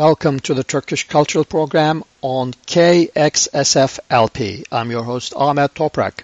Welcome to the Turkish Cultural Program on KXSF LP. I'm your host Ahmet Toprak.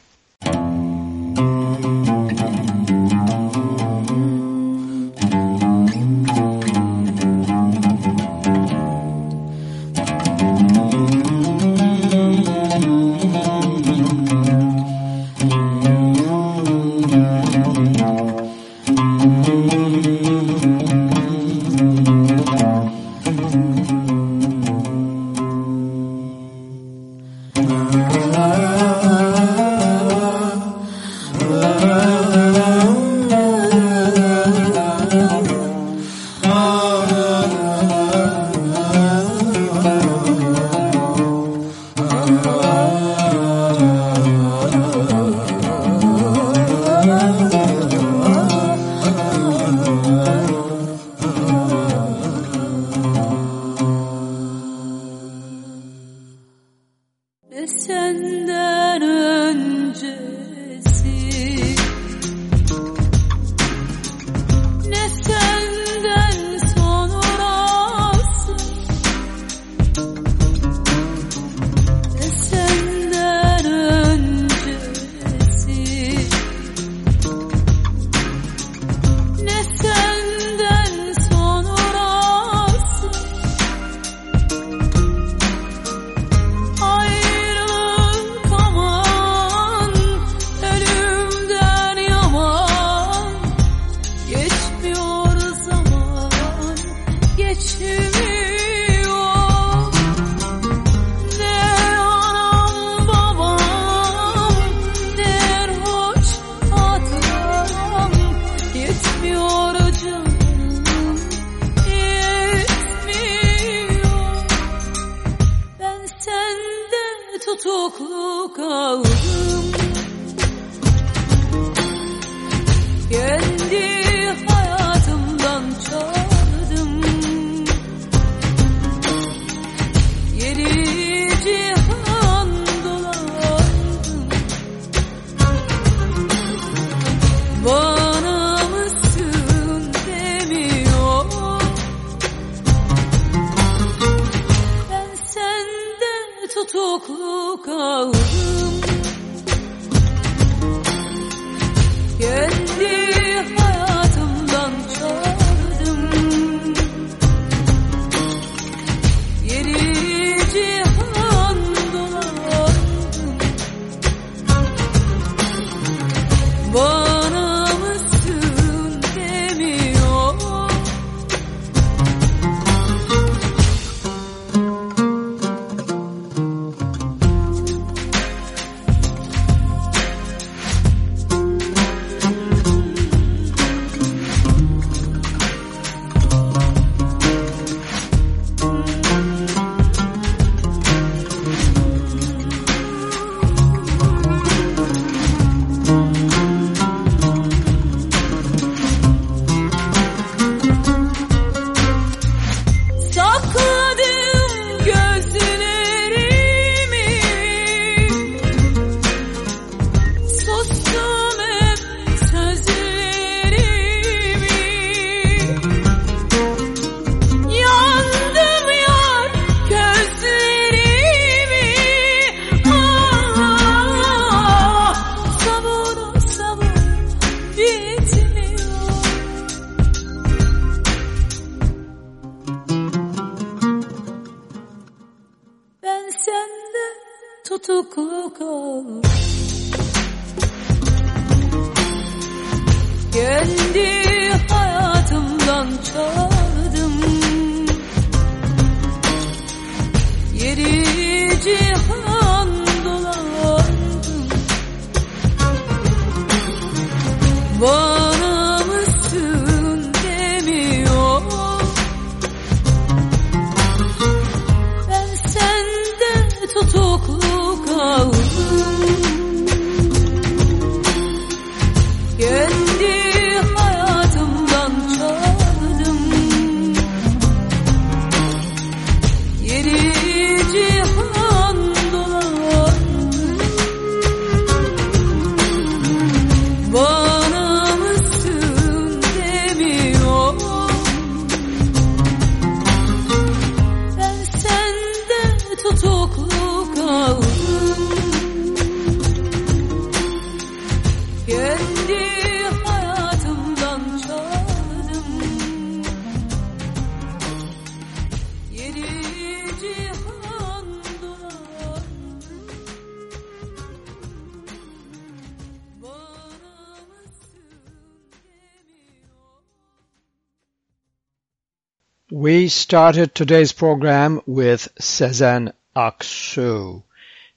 Started today's program with Sezen Aksu.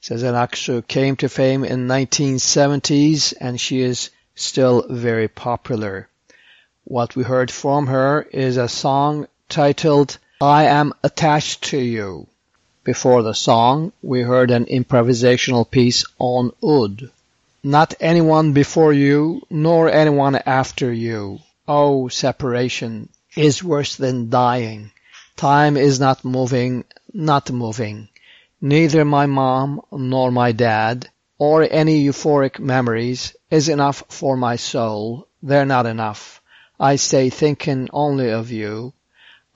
Sezen Aksu came to fame in 1970s and she is still very popular. What we heard from her is a song titled I Am Attached to You. Before the song, we heard an improvisational piece on Oud. Not anyone before you, nor anyone after you. Oh, separation is worse than dying. Time is not moving, not moving. Neither my mom, nor my dad, or any euphoric memories is enough for my soul. They're not enough. I stay thinking only of you.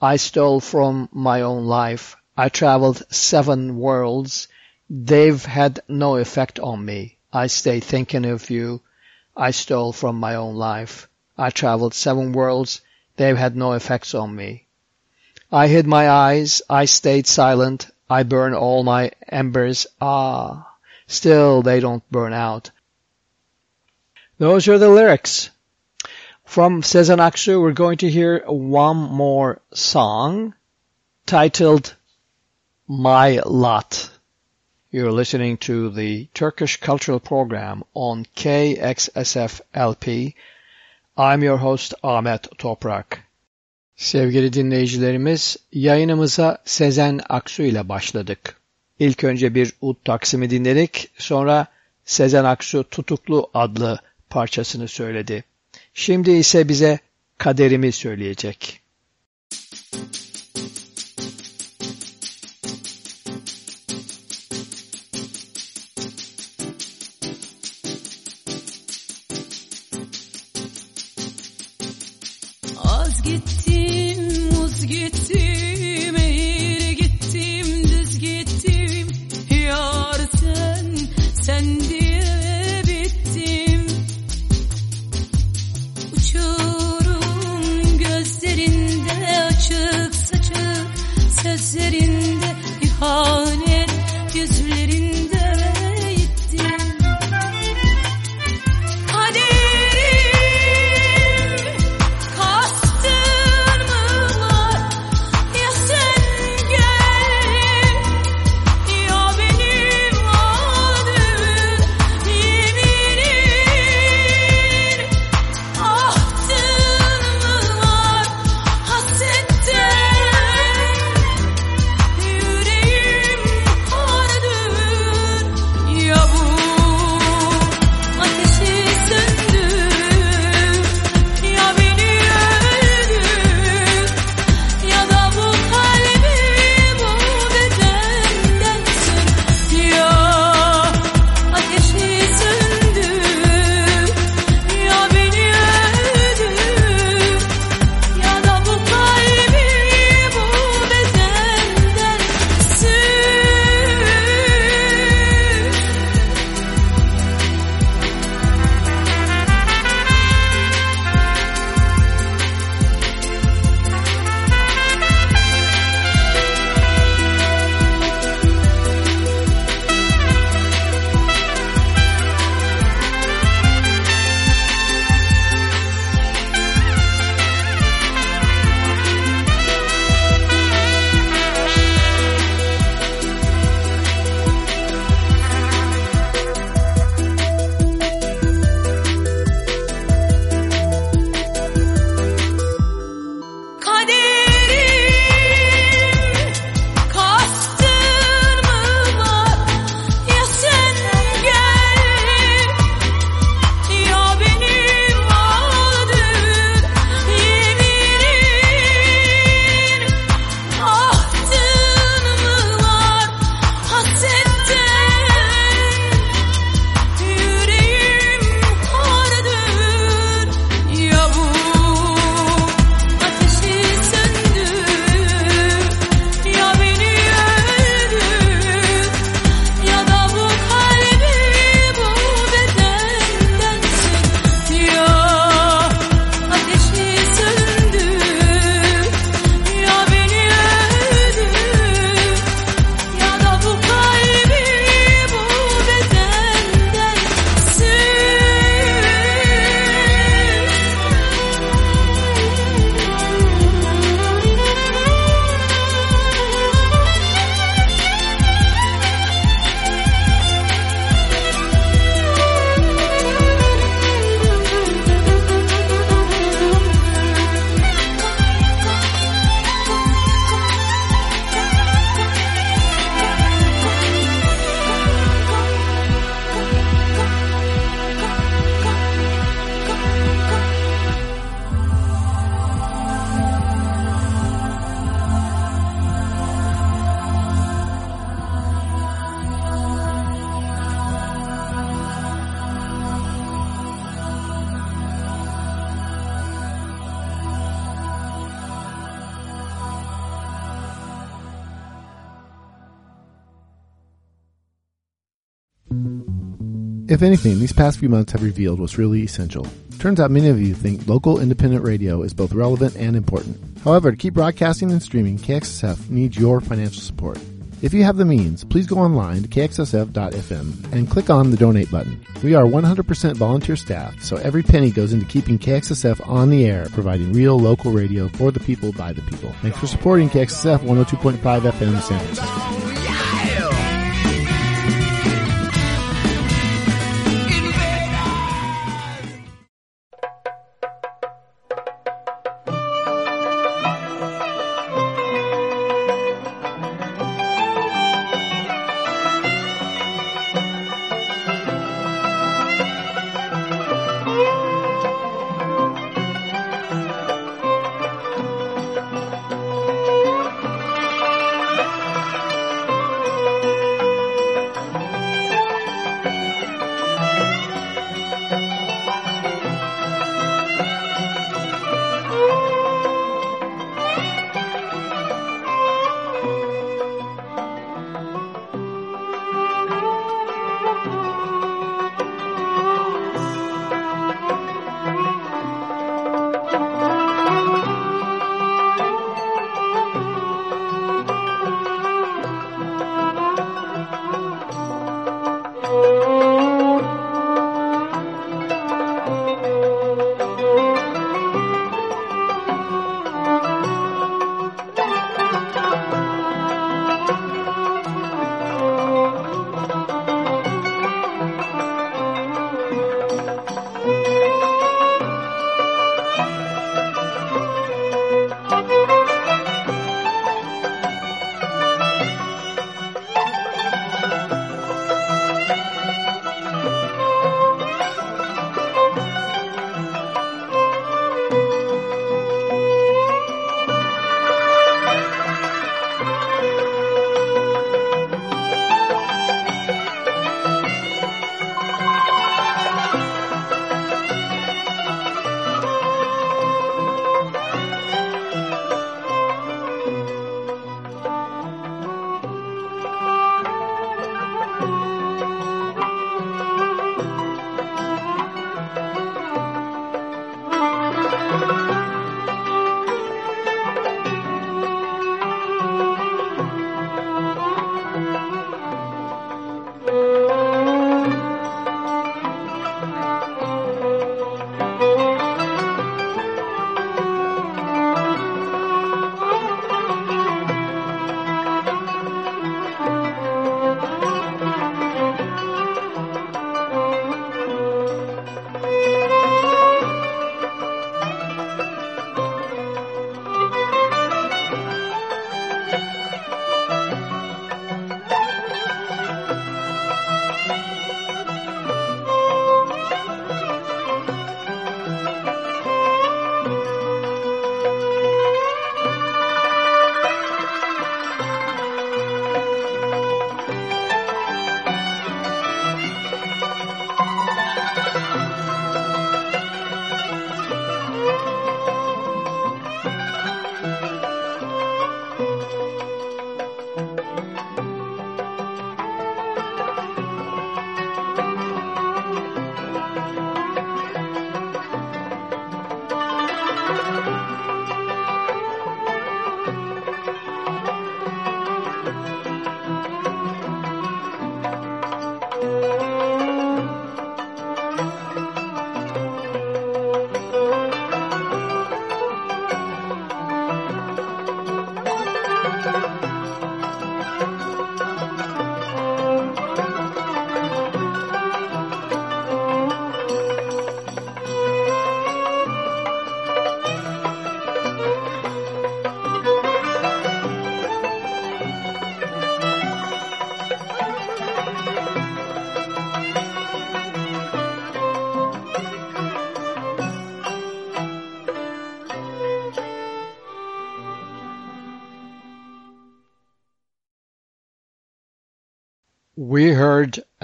I stole from my own life. I traveled seven worlds. They've had no effect on me. I stay thinking of you. I stole from my own life. I traveled seven worlds. They've had no effects on me. I hid my eyes. I stayed silent. I burn all my embers. Ah, still they don't burn out. Those are the lyrics. From Sezen Aksu, we're going to hear one more song titled My Lot. You're listening to the Turkish Cultural Program on KXSF LP. I'm your host Ahmet Toprak. Sevgili dinleyicilerimiz, yayınımıza Sezen Aksu ile başladık. İlk önce bir ud taksimi dinledik, sonra Sezen Aksu Tutuklu adlı parçasını söyledi. Şimdi ise bize kaderimi söyleyecek. Az gittim, muz If anything, these past few months have revealed what's really essential. Turns out many of you think local independent radio is both relevant and important. However, to keep broadcasting and streaming, KXSF needs your financial support. If you have the means, please go online to kxsf.fm and click on the donate button. We are 100% volunteer staff, so every penny goes into keeping KXSF on the air, providing real local radio for the people by the people. Thanks for supporting KXSF 102.5 FM San Francisco.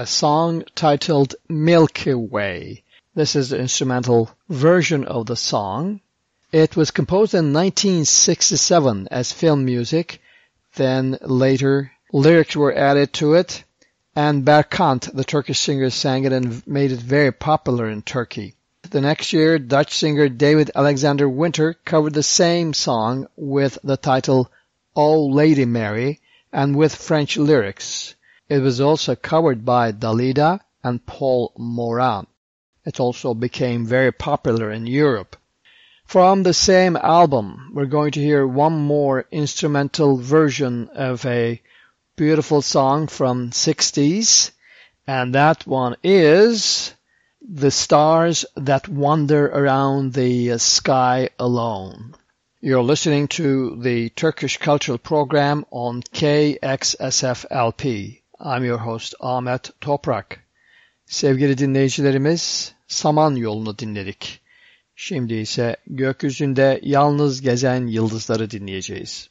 A song titled Milky Way. This is the instrumental version of the song. It was composed in 1967 as film music. Then later lyrics were added to it and Berkant, the Turkish singer, sang it and made it very popular in Turkey. The next year, Dutch singer David Alexander Winter covered the same song with the title Oh Lady Mary and with French lyrics. It was also covered by Dalida and Paul Mauriat. It also became very popular in Europe. From the same album, we're going to hear one more instrumental version of a beautiful song from 60s, and that one is The Stars That Wander Around the Sky Alone. You're listening to the Turkish Cultural Program on KXSFLP. I'm your host Ahmet Toprak. Sevgili dinleyicilerimiz, Saman yolunu dinledik. Şimdi ise gökyüzünde yalnız gezen yıldızları dinleyeceğiz.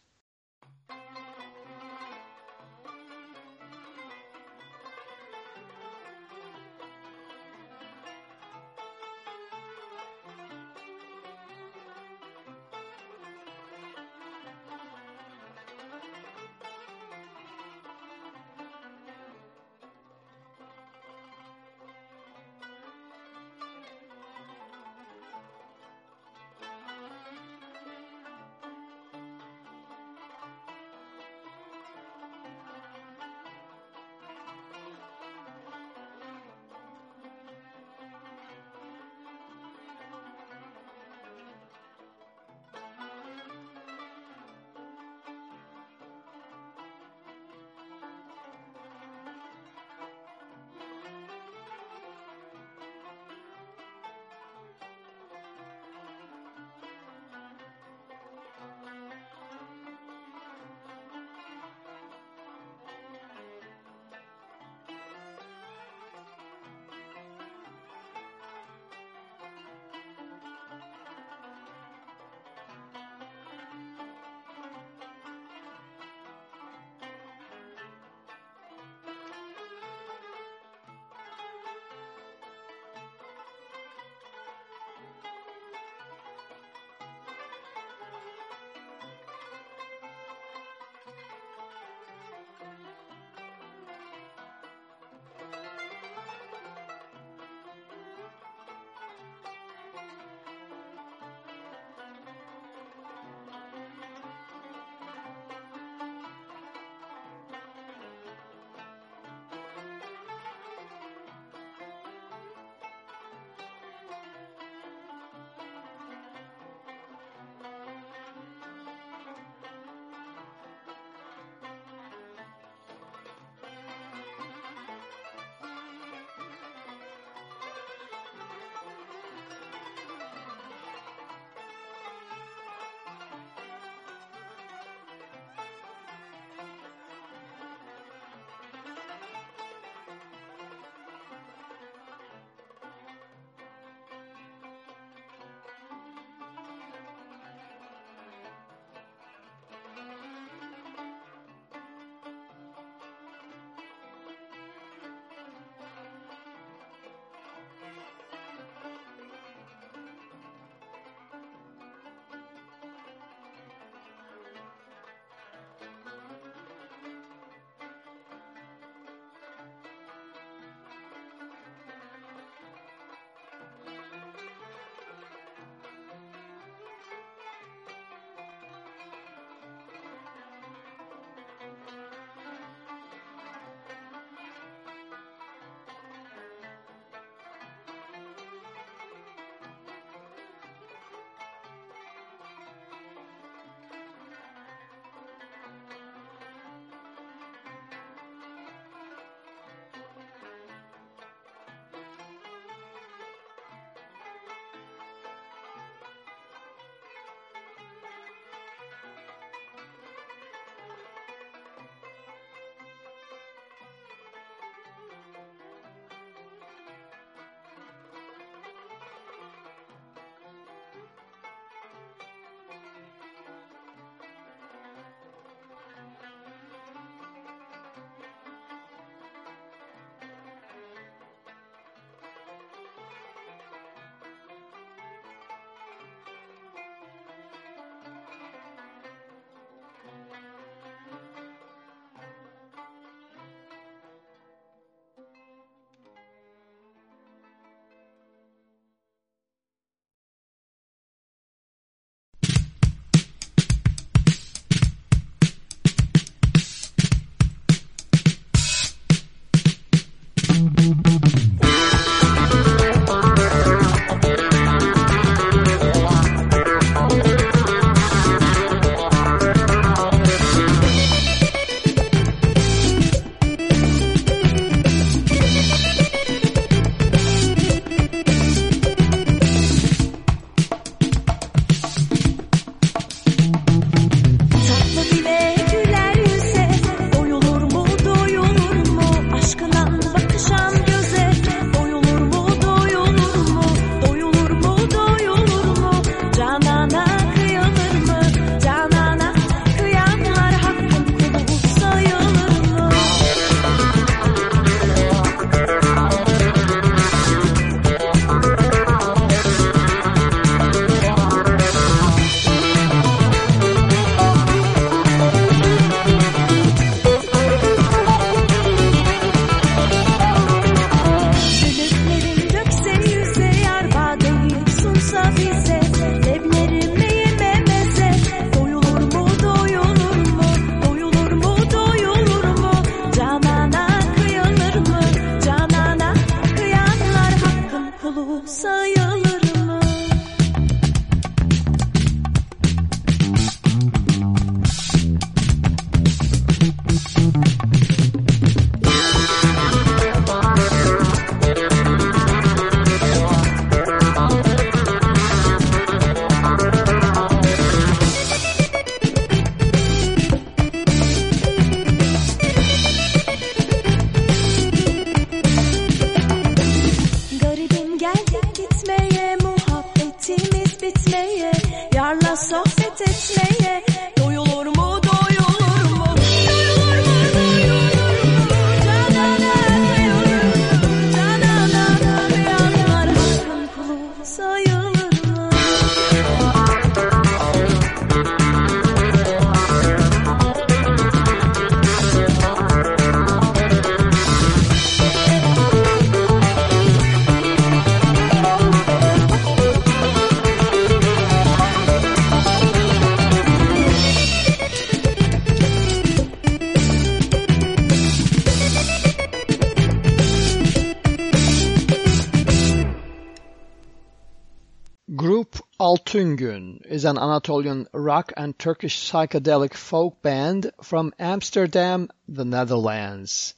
Anatolian rock and Turkish psychedelic folk band from Amsterdam, the Netherlands.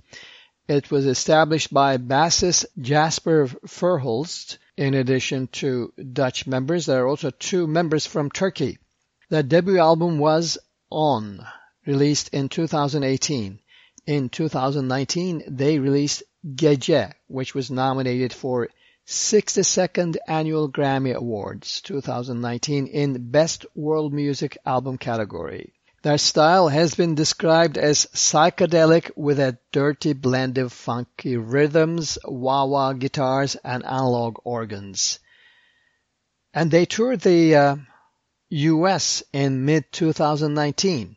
It was established by bassist Jasper Verhulst. In addition to Dutch members, there are also two members from Turkey. Their debut album was On, released in 2018. In 2019, they released Gece, which was nominated for 62nd Annual Grammy Awards 2019 in Best World Music Album category. Their style has been described as psychedelic with a dirty blend of funky rhythms, wah-wah guitars, and analog organs. And they toured the uh, US in mid-2019.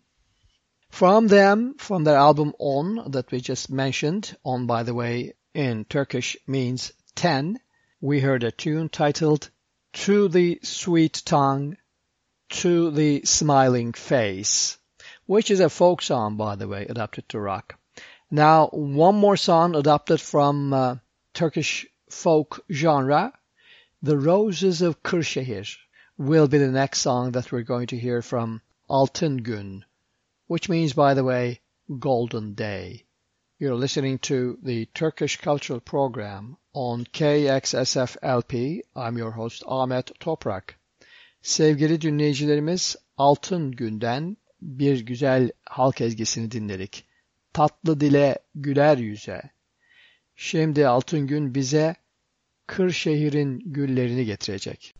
From them, from their album On that we just mentioned, On by the way in Turkish means 10, we heard a tune titled To the Sweet Tongue, To the Smiling Face, which is a folk song, by the way, adapted to rock. Now, one more song adapted from uh, Turkish folk genre, The Roses of Kırşehir, will be the next song that we're going to hear from Altın Gün, which means, by the way, Golden Day. You're listening to the Turkish Cultural Program on KXSF-LP. I'm your host Ahmet Toprak. Sevgili dinleyicilerimiz Altın Gün'den bir güzel halk ezgisini dinledik. Tatlı dile güler yüze. Şimdi Altın Gün bize Kırşehir'in güllerini getirecek.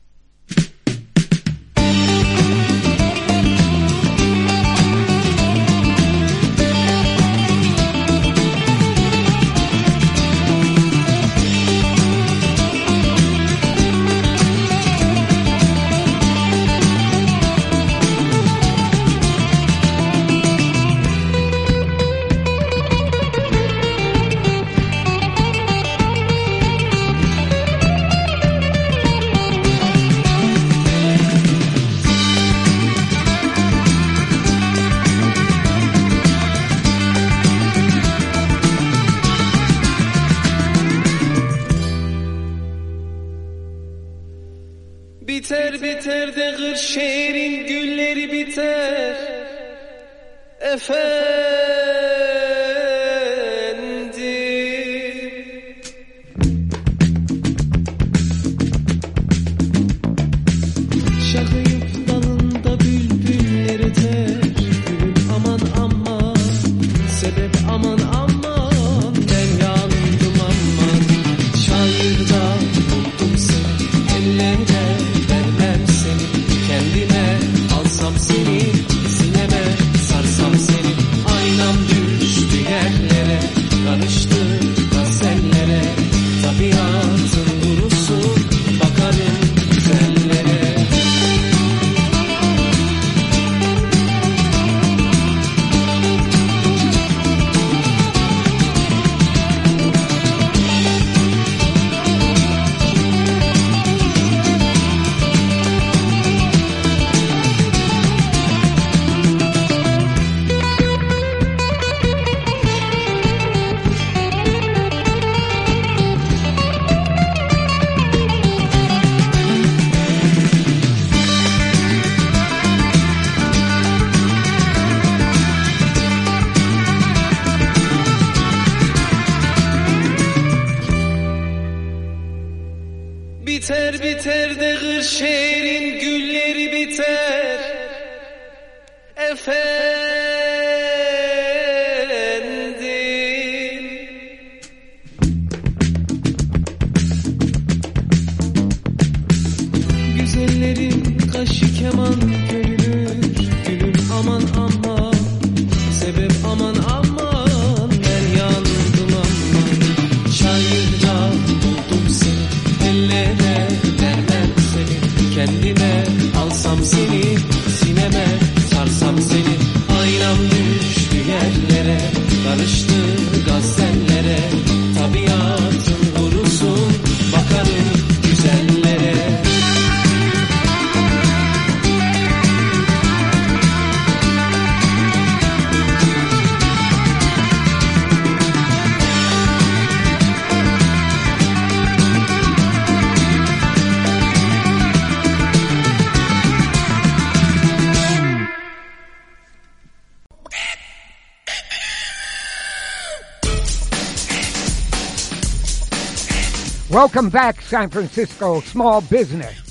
Welcome back, San Francisco small business.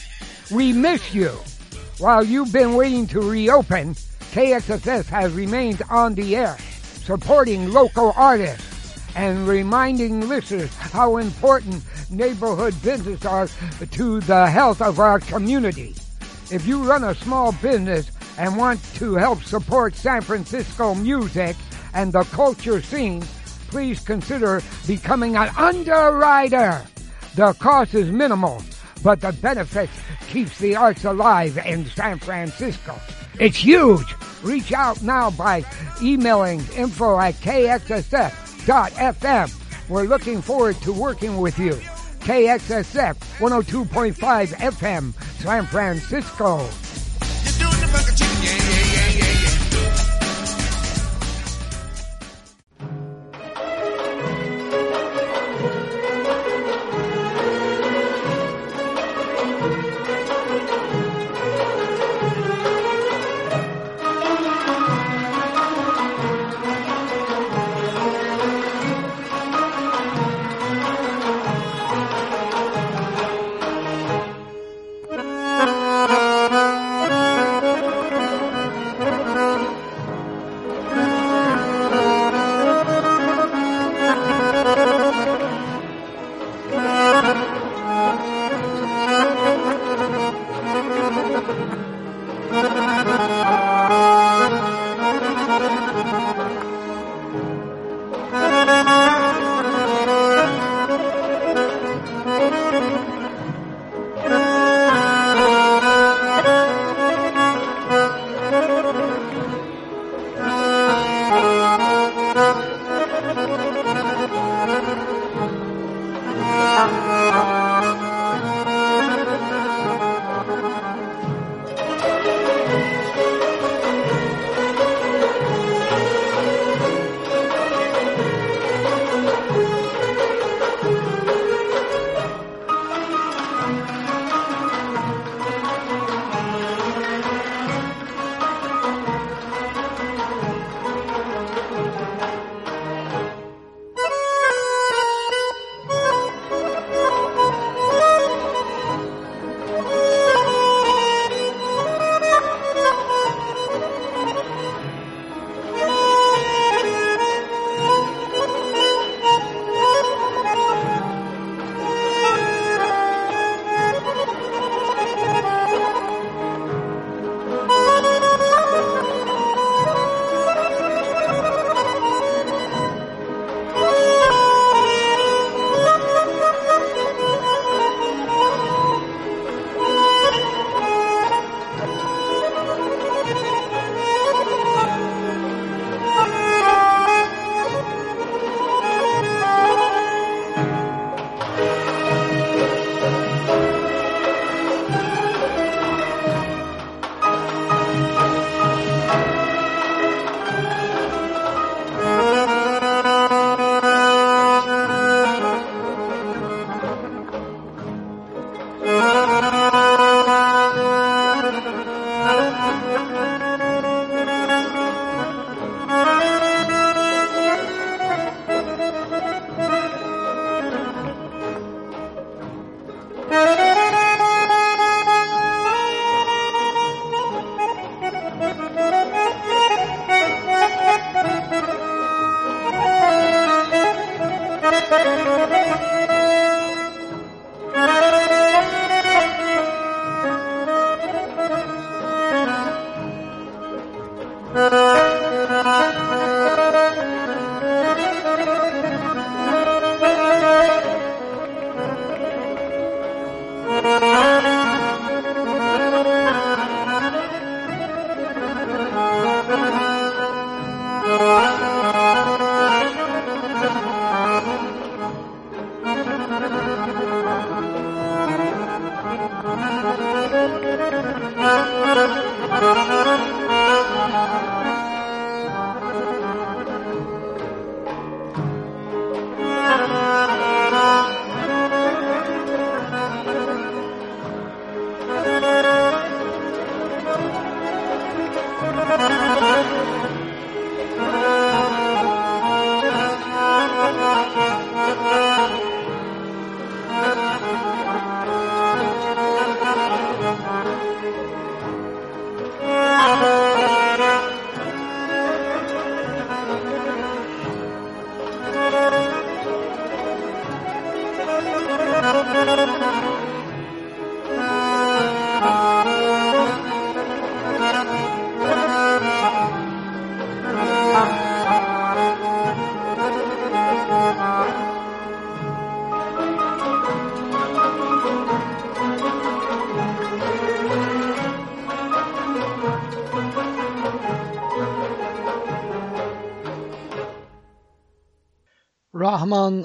We miss you. While you've been waiting to reopen, KXSF has remained on the air, supporting local artists and reminding listeners how important neighborhood businesses are to the health of our community. If you run a small business and want to help support San Francisco music and the culture scene, please consider becoming an underwriter. The cost is minimal, but the benefit keeps the arts alive in San Francisco. It's huge. Reach out now by emailing info at kxsf.fm. We're looking forward to working with you. KXSF 102.5 FM, San Francisco.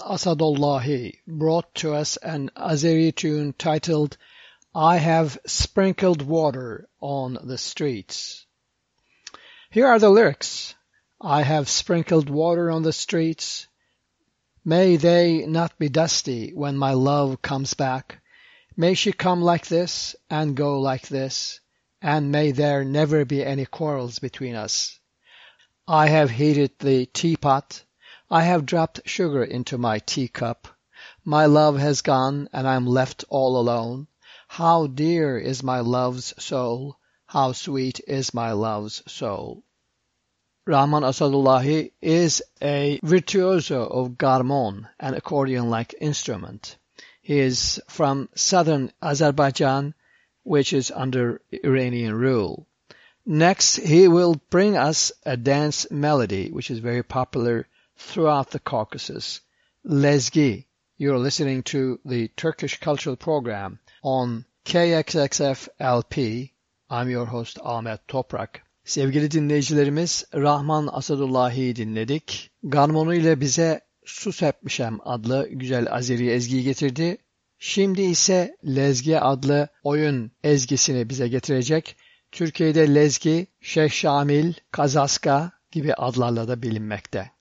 Asadollahi brought to us an Azeri tune titled I Have Sprinkled Water on the Streets. Here are the lyrics. I have sprinkled water on the streets. May they not be dusty when my love comes back. May she come like this and go like this, and may there never be any quarrels between us. I have heated the teapot. I have dropped sugar into my teacup. My love has gone and I am left all alone. How dear is my love's soul. How sweet is my love's soul. Rahman Asadollahi is a virtuoso of garmon, an accordion-like instrument. He is from southern Azerbaijan, which is under Iranian rule. Next, he will bring us a dance melody, which is very popular throughout the Caucasus. Lezgi. You're listening to the Turkish Cultural Program on KXXF LP. I'm your host Ahmet Toprak. Sevgili dinleyicilerimiz Rahman Asadullahi'yi dinledik. Garmonu ile bize Su Sepmişem adlı güzel Azeri ezgiyi getirdi. Şimdi ise Lezgi adlı oyun ezgisini bize getirecek. Türkiye'de Lezgi, Şeyh Şamil, Kazaska gibi adlarla da bilinmekte.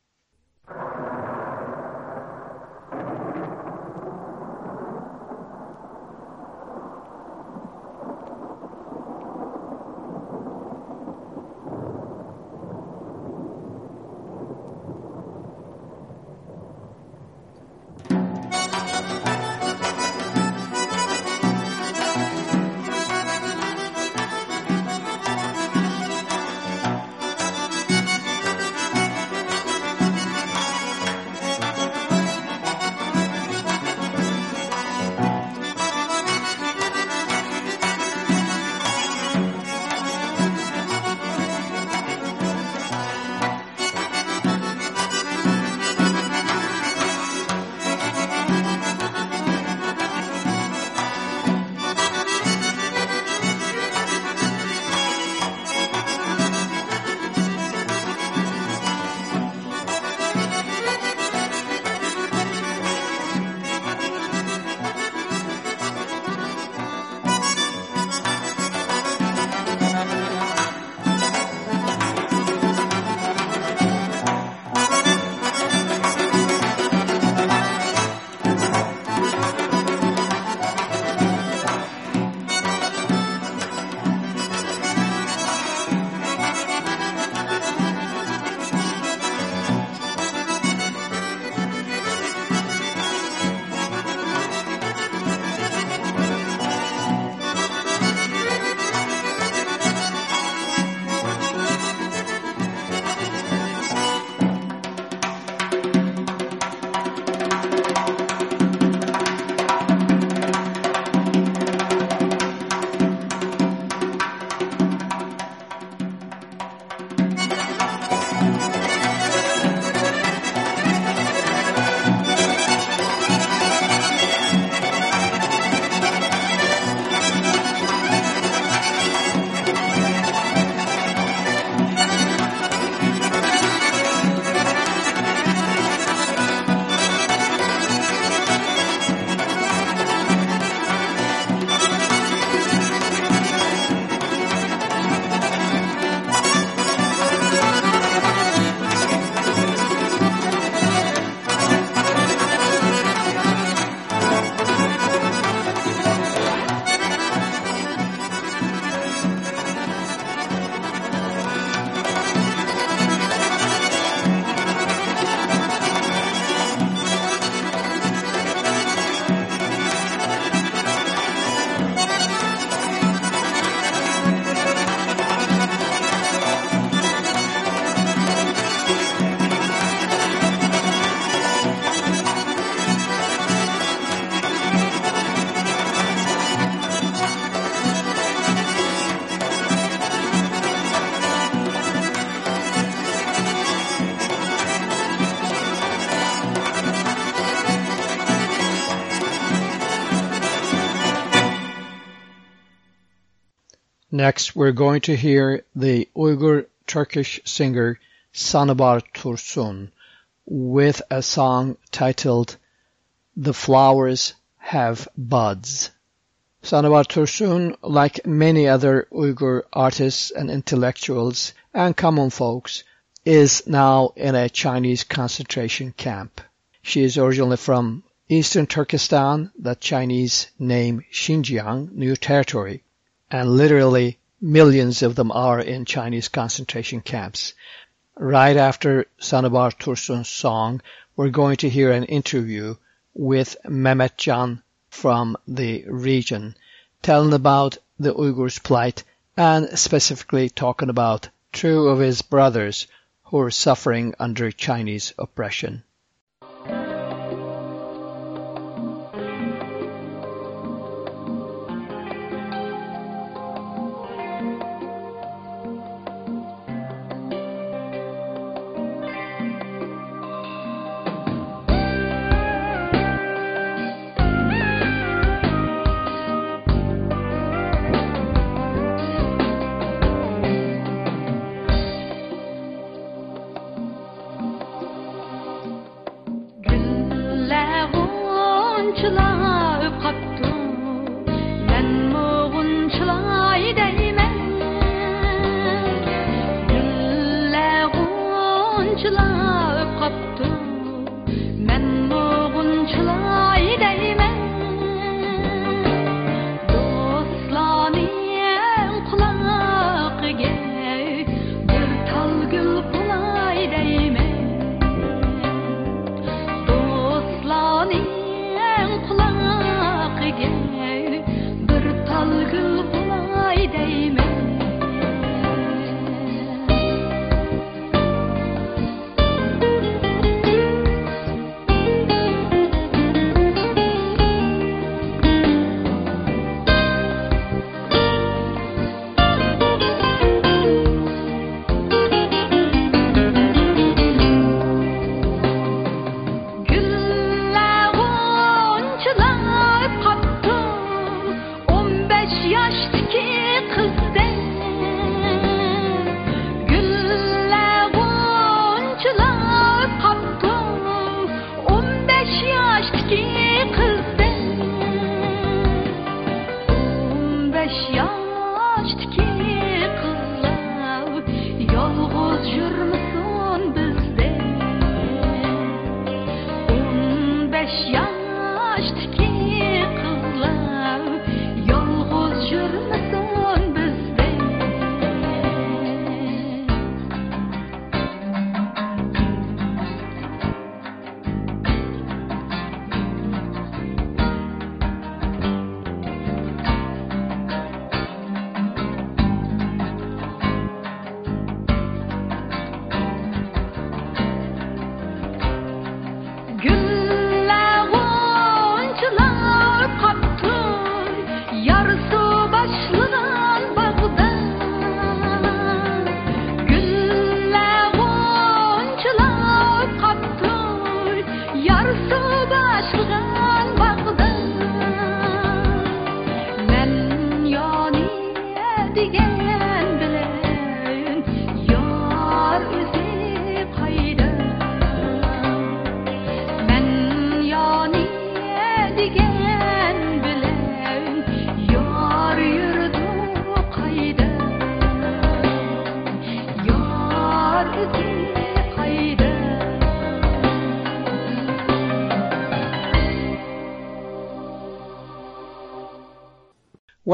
Next, we're going to hear the Uyghur Turkish singer Senubar Tursun with a song titled The Flowers Have Buds. Senubar Tursun, like many other Uyghur artists and intellectuals and common folks, is now in a Chinese concentration camp. She is originally from eastern Turkestan, the Chinese name Xinjiang, New Territory, and literally millions of them are in Chinese concentration camps. Right after Senubar Tursun's song, we're going to hear an interview with Mehmet Can from the region, telling about the Uyghurs' plight and specifically talking about two of his brothers who are suffering under Chinese oppression.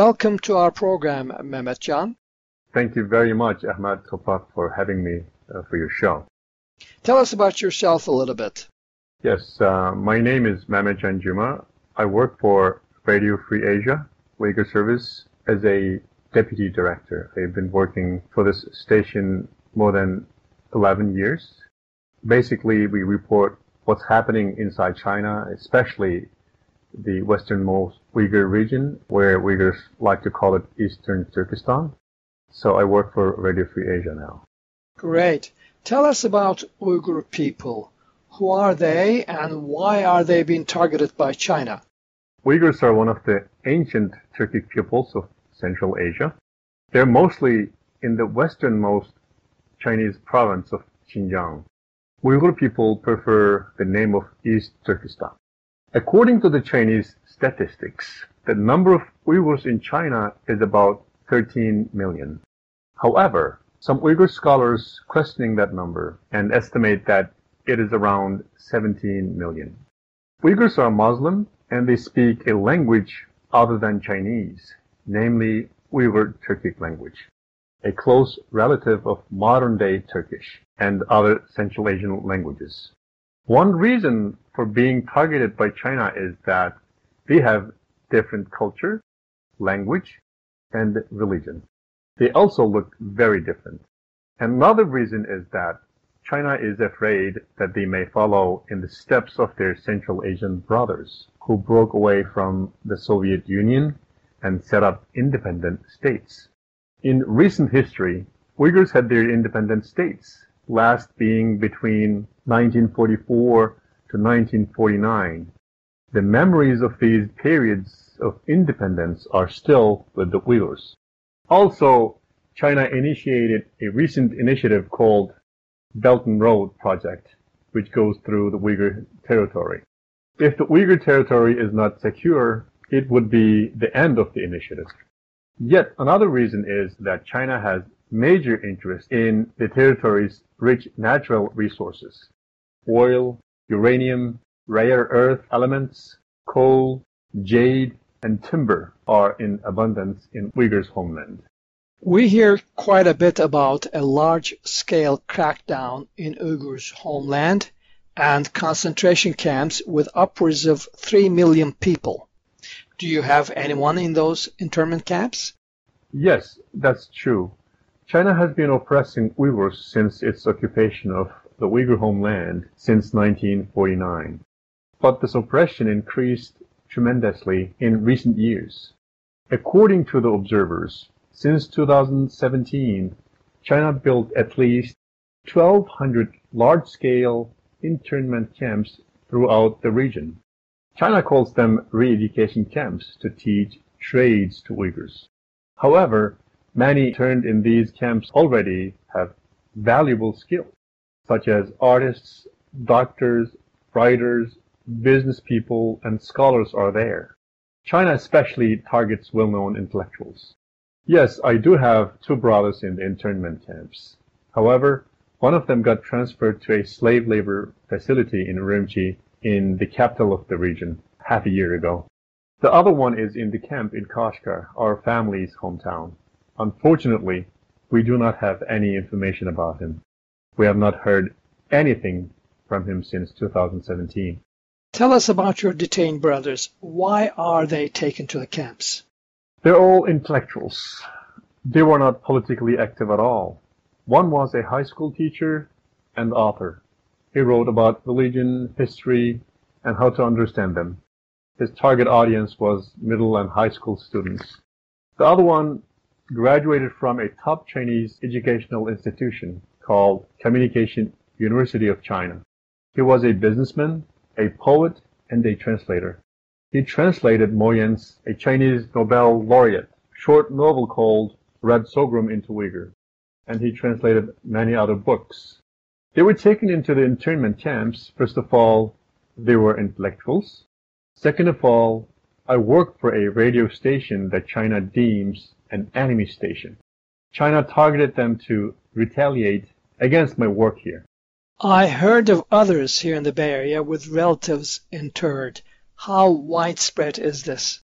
Welcome to our program, Mehmet Can. Thank you very much, Ahmad Toprak, for having me uh, for your show. Tell us about yourself a little bit. Yes, uh, my name is Memetjan Juma. I work for Radio Free Asia, Uyghur Service, as a deputy director. I've been working for this station more than 11 years. Basically, we report what's happening inside China, especially the westernmost Uyghur region, where Uyghurs like to call it Eastern Turkestan. So I work for Radio Free Asia now. Great. Tell us about Uyghur people. Who are they and why are they being targeted by China? Uyghurs are one of the ancient Turkic peoples of Central Asia. They're mostly in the westernmost Chinese province of Xinjiang. Uyghur people prefer the name of East Turkestan. According to the Chinese statistics, the number of Uyghurs in China is about 13 million. However, some Uyghur scholars questioning that number and estimate that it is around 17 million. Uyghurs are Muslim and they speak a language other than Chinese, namely Uyghur Turkic language, a close relative of modern day Turkish and other Central Asian languages. One reason for being targeted by China is that they have different culture, language, and religion. They also look very different. Another reason is that China is afraid that they may follow in the steps of their Central Asian brothers who broke away from the Soviet Union and set up independent states. In recent history, Uyghurs had their independent states, last being between 1944 to 1949. The memories of these periods of independence are still with the Uyghurs. Also, China initiated a recent initiative called Belt and Road Project, which goes through the Uyghur territory. If the Uyghur territory is not secure, it would be the end of the initiative. Yet another reason is that China has major interest in the territory's rich natural resources. Oil, uranium, rare earth elements, coal, jade, and timber are in abundance in Uyghur's homeland. We hear quite a bit about a large-scale crackdown in Uyghurs' homeland and concentration camps with upwards of 3 million people. Do you have anyone in those internment camps? Yes, that's true. China has been oppressing Uyghurs since its occupation of the Uyghur homeland since 1949. But this oppression increased tremendously in recent years. According to the observers, since 2017, China built at least 1,200 large-scale internment camps throughout the region. China calls them re-education camps to teach trades to Uyghurs. However, many turned in these camps already have valuable skills, such as artists, doctors, writers, business people, and scholars are there. China especially targets well-known intellectuals. Yes, I do have two brothers in the internment camps. However, one of them got transferred to a slave labor facility in Urumqi in the capital of the region half a year ago. The other one is in the camp in Kashgar, our family's hometown. Unfortunately, we do not have any information about him. We have not heard anything from him since 2017. Tell us about your detained brothers. Why are they taken to the camps? They're all intellectuals. They were not politically active at all. One was a high school teacher and author. He wrote about religion, history, and how to understand them. His target audience was middle and high school students. The other one graduated from a top Chinese educational institution called Communication University of China. He was a businessman, a poet, and a translator. He translated Mo Yan's A Chinese Nobel Laureate short novel called Red Sorghum into Uyghur, and he translated many other books. They were taken into the internment camps. First of all, they were intellectuals. Second of all, I worked for a radio station that China deems an enemy station. China targeted them to retaliate against my work here. I heard of others here in the Bay Area with relatives interred. How widespread is this?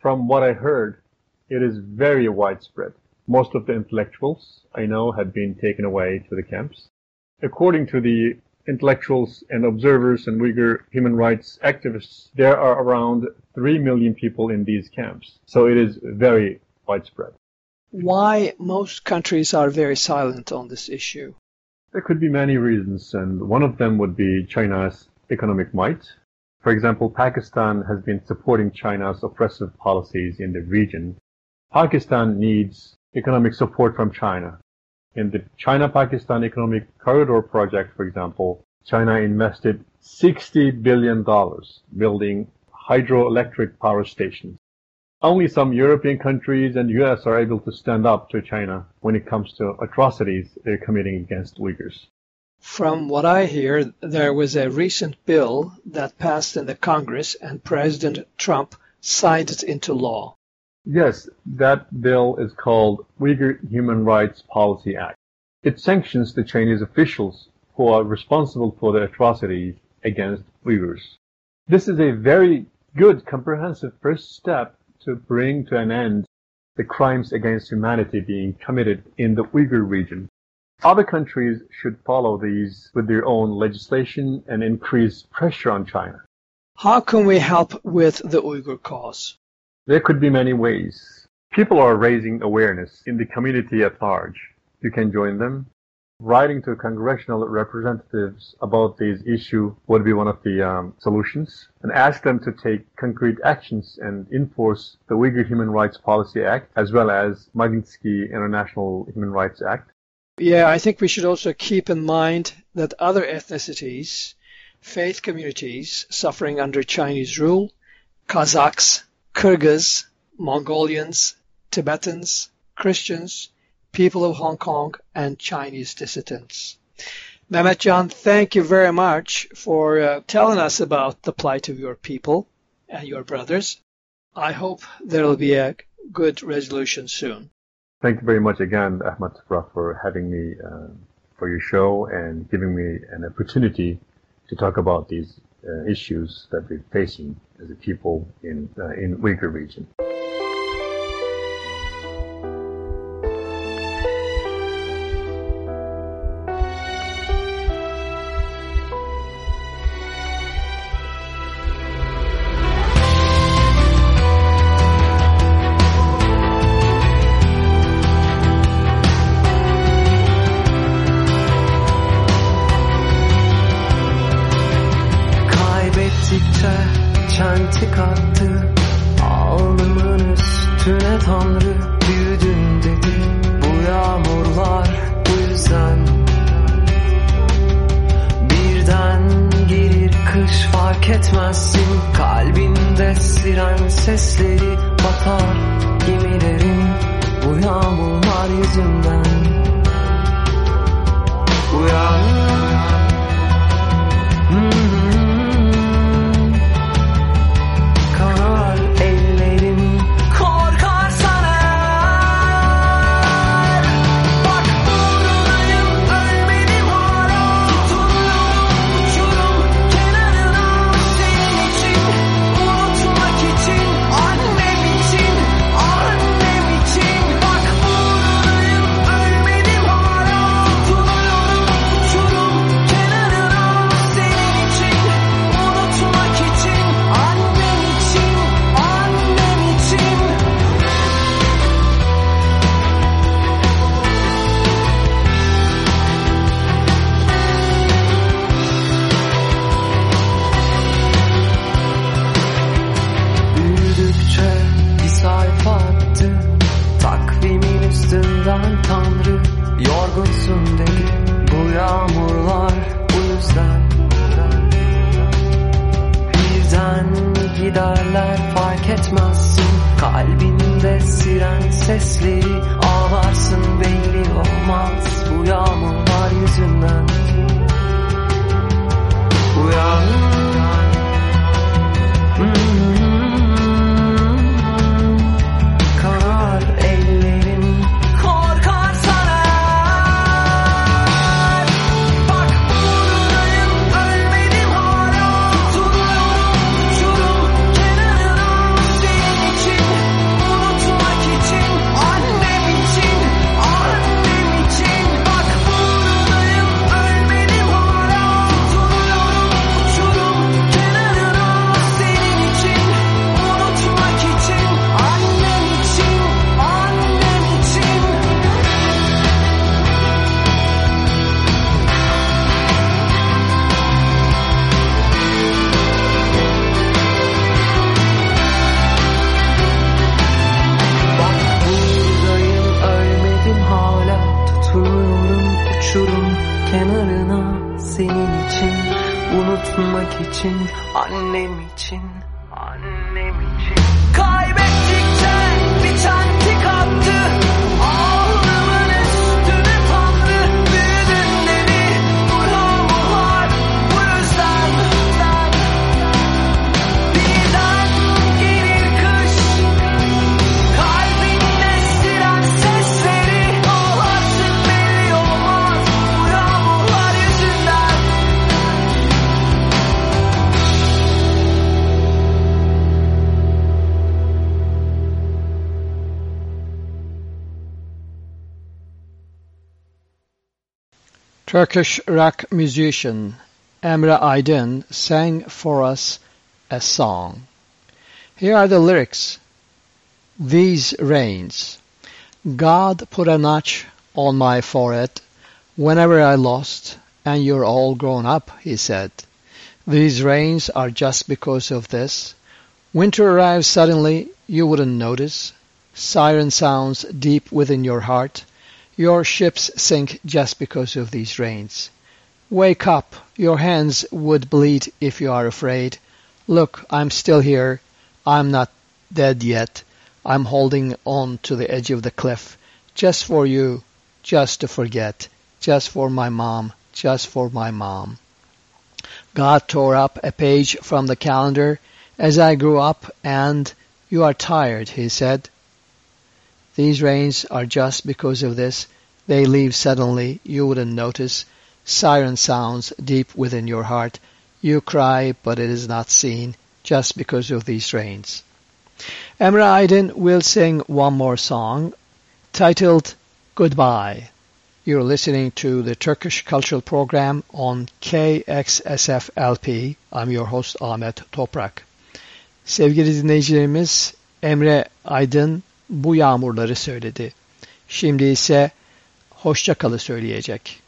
From what I heard, it is very widespread. Most of the intellectuals I know had been taken away to the camps. According to the intellectuals and observers and Uyghur human rights activists, there are around 3 million people in these camps. So it is very widespread. Why most countries are very silent on this issue? There could be many reasons, and one of them would be China's economic might. For example, Pakistan has been supporting China's oppressive policies in the region. Pakistan needs economic support from China. In the China-Pakistan Economic Corridor project, for example, China invested $60 billion building hydroelectric power stations. Only some European countries and US are able to stand up to China when it comes to atrocities they're committing against Uyghurs. From what I hear, there was a recent bill that passed in the Congress and President Trump signed it into law. Yes, that bill is called Uyghur Human Rights Policy Act. It sanctions the Chinese officials who are responsible for the atrocities against Uyghurs. This is a very good comprehensive first step to bring to an end the crimes against humanity being committed in the Uyghur region. Other countries should follow these with their own legislation and increase pressure on China. How can we help with the Uyghur cause? There could be many ways. People are raising awareness in the community at large. You can join them. Writing to congressional representatives about these issues would be one of the um, solutions, and ask them to take concrete actions and enforce the Uyghur Human Rights Policy Act as well as Magnitsky International Human Rights Act. Yeah, I think we should also keep in mind that other ethnicities, faith communities suffering under Chinese rule, Kazakhs, Kyrgyz, Mongolians, Tibetans, Christians, people of Hong Kong, and Chinese dissidents. Mehmet Can, thank you very much for uh, telling us about the plight of your people and your brothers. I hope there will be a good resolution soon. Thank you very much again, Ahmad Toprak, for having me uh, for your show and giving me an opportunity to talk about these uh, issues that we're facing as a people in uh, in Uyghur region. Tanrı büyüdün dedi. Bu yağmurlar bu yüzden. Birden gelir kış fark etmezsin. Kalbinde siren sesleri batar gemilerin. Bu yağmurlar yüzünden. Uyan Turkish rock musician Emre Aydin sang for us a song. Here are the lyrics. These rains. God put a notch on my forehead whenever I lost, and you're all grown up, he said. These rains are just because of this. Winter arrives suddenly, you wouldn't notice. Siren sounds deep within your heart. Your ships sink just because of these rains. Wake up, your hands would bleed if you are afraid. Look, I'm still here. I'm not dead yet. I'm holding on to the edge of the cliff. Just for you, just to forget. Just for my mom, just for my mom. God tore up a page from the calendar as I grew up and you are tired, he said. These rains are just because of this. They leave suddenly, you wouldn't notice. Siren sounds deep within your heart. You cry, but it is not seen, just because of these rains. Emre Aydin will sing one more song, titled Goodbye. You're listening to the Turkish Cultural Program on KXSFLP. I'm your host Ahmet Toprak. Sevgili dinleyicilerimiz Emre Aydın bu yağmurları söyledi. Şimdi ise hoşça kalı söyleyecek.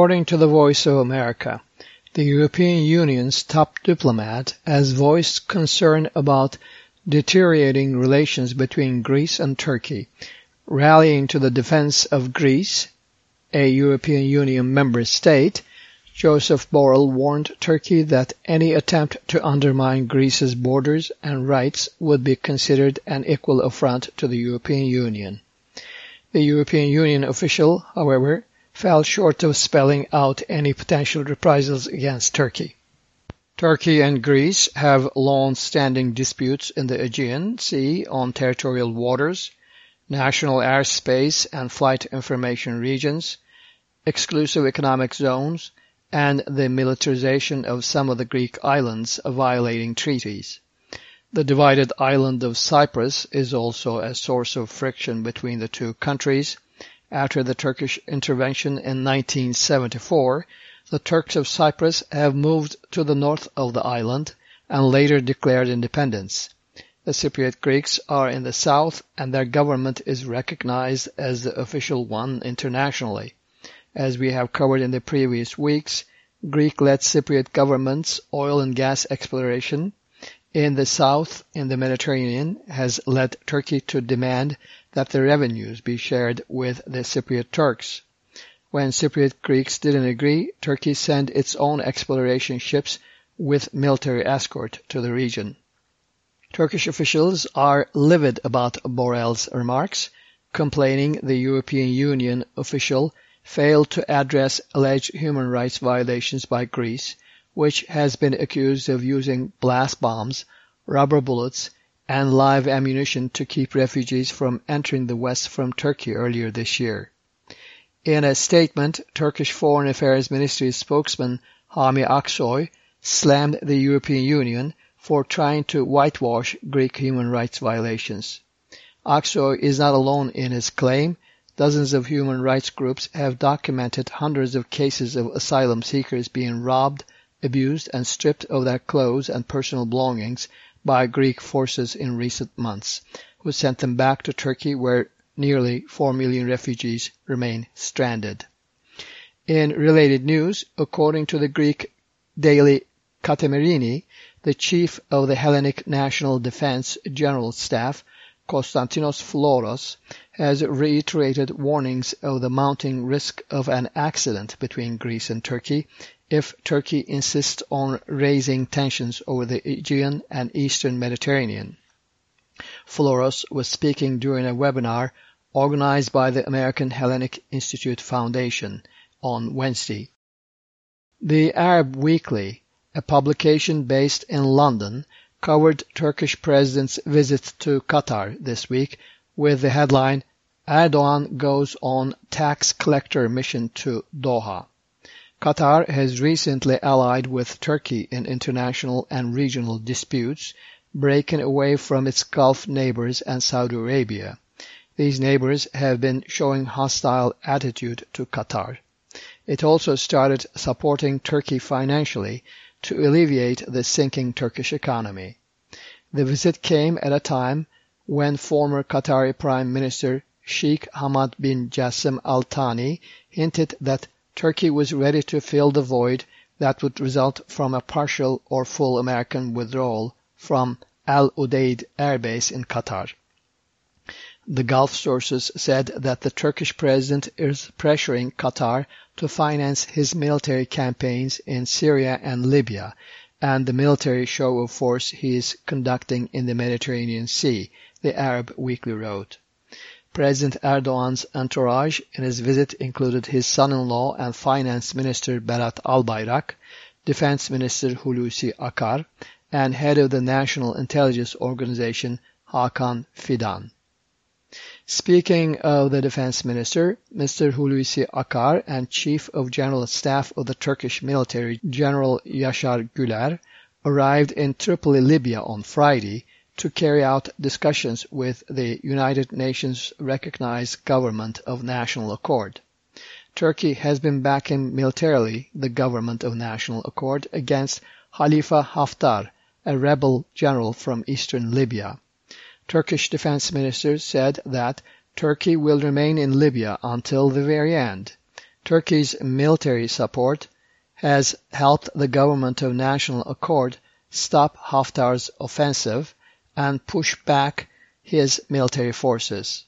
According to the Voice of America, the European Union's top diplomat has voiced concern about deteriorating relations between Greece and Turkey, rallying to the defense of Greece, a European Union member state. Joseph Borrell warned Turkey that any attempt to undermine Greece's borders and rights would be considered an equal affront to the European Union. The European Union official, however, fell short of spelling out any potential reprisals against Turkey. Turkey and Greece have long-standing disputes in the Aegean Sea on territorial waters, national airspace and flight information regions, exclusive economic zones, and the militarization of some of the Greek islands violating treaties. The divided island of Cyprus is also a source of friction between the two countries. After the Turkish intervention in 1974, the Turks of Cyprus have moved to the north of the island and later declared independence. The Cypriot Greeks are in the south and their government is recognized as the official one internationally. As we have covered in the previous weeks, Greek-led Cypriot government's oil and gas exploration in the south in the Mediterranean has led Turkey to demand that the revenues be shared with the Cypriot Turks. When Cypriot Greeks didn't agree, Turkey sent its own exploration ships with military escort to the region. Turkish officials are livid about Borrell's remarks, complaining the European Union official failed to address alleged human rights violations by Greece, which has been accused of using blast bombs, rubber bullets, and live ammunition to keep refugees from entering the West from Turkey earlier this year. In a statement, Turkish Foreign Affairs Ministry spokesman Hami Aksoy slammed the European Union for trying to whitewash Greek human rights violations. Aksoy is not alone in his claim Dozens of human rights groups have documented hundreds of cases of asylum seekers being robbed, abused, and stripped of their clothes and personal belongings by Greek forces in recent months, who sent them back to Turkey where nearly 4 million refugees remain stranded. In related news, according to the Greek daily Kathimerini, the chief of the Hellenic National Defense General Staff, Konstantinos Floros, has reiterated warnings of the mounting risk of an accident between Greece and Turkey if Turkey insists on raising tensions over the Aegean and eastern Mediterranean. Floros was speaking during a webinar organized by the American Hellenic Institute Foundation on Wednesday. The Arab Weekly, a publication based in London, covered Turkish President's visit to Qatar this week with the headline Erdogan goes on tax collector mission to Doha. Qatar has recently allied with Turkey in international and regional disputes, breaking away from its Gulf neighbors and Saudi Arabia. These neighbors have been showing hostile attitude to Qatar. It also started supporting Turkey financially to alleviate the sinking Turkish economy. The visit came at a time when former Qatari Prime Minister Sheikh Hamad bin Jassim Al Thani hinted that Turkey was ready to fill the void that would result from a partial or full American withdrawal from Al Udeid Air Base in Qatar. The Gulf sources said that the Turkish president is pressuring Qatar to finance his military campaigns in Syria and Libya and the military show of force he is conducting in the Mediterranean Sea, the Arab Weekly wrote. President Erdogan's entourage in his visit included his son-in-law and finance minister Berat Albayrak, defense minister Hulusi Akar, and head of the National Intelligence Organization Hakan Fidan. Speaking of the defense minister, Mr. Hulusi Akar and Chief of General Staff of the Turkish military General Yashar Güler arrived in Tripoli, Libya on Friday to carry out discussions with the United Nations recognized government of national accord. Turkey has been backing militarily the government of national accord against Khalifa Haftar, a rebel general from eastern Libya. Turkish defense minister said that Turkey will remain in Libya until the very end. Turkey's military support has helped the government of national accord stop Haftar's offensive and push back his military forces.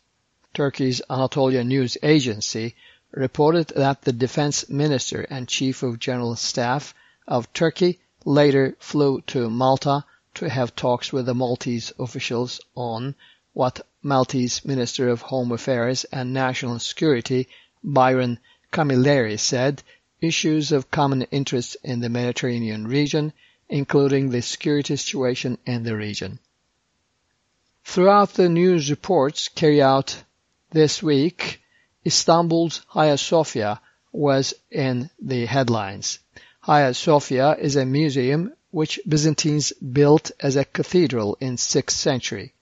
Turkey's Anatolia News Agency reported that the defense minister and chief of general staff of Turkey later flew to Malta to have talks with the Maltese officials on what Maltese Minister of Home Affairs and National Security Byron Camilleri said issues of common interest in the Mediterranean region, including the security situation in the region. Throughout the news reports carried out this week, Istanbul's Hagia Sophia was in the headlines. Hagia Sophia is a museum which Byzantines built as a cathedral in 6th century.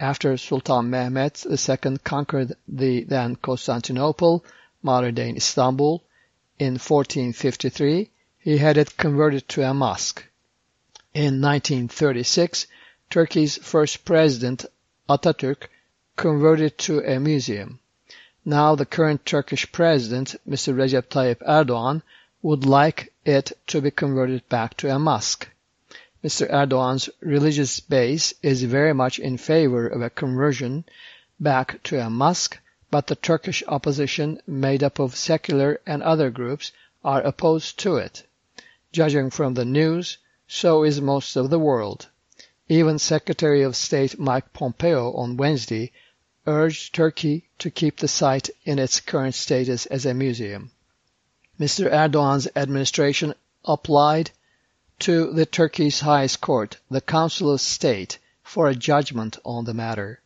After Sultan Mehmet II conquered the then Constantinople, modern-day Istanbul, in 1453, he had it converted to a mosque. In 1936, Turkey's first president, Atatürk, converted to a museum. Now the current Turkish president, Mr. Recep Tayyip Erdogan, would like it to be converted back to a mosque. Mr. Erdogan's religious base is very much in favor of a conversion back to a mosque, but the Turkish opposition, made up of secular and other groups, are opposed to it. Judging from the news, so is most of the world. Even Secretary of State Mike Pompeo on Wednesday urged Turkey to keep the site in its current status as a museum. Mr. Erdogan's administration applied to the Turkey's highest court, the Council of State, for a judgment on the matter.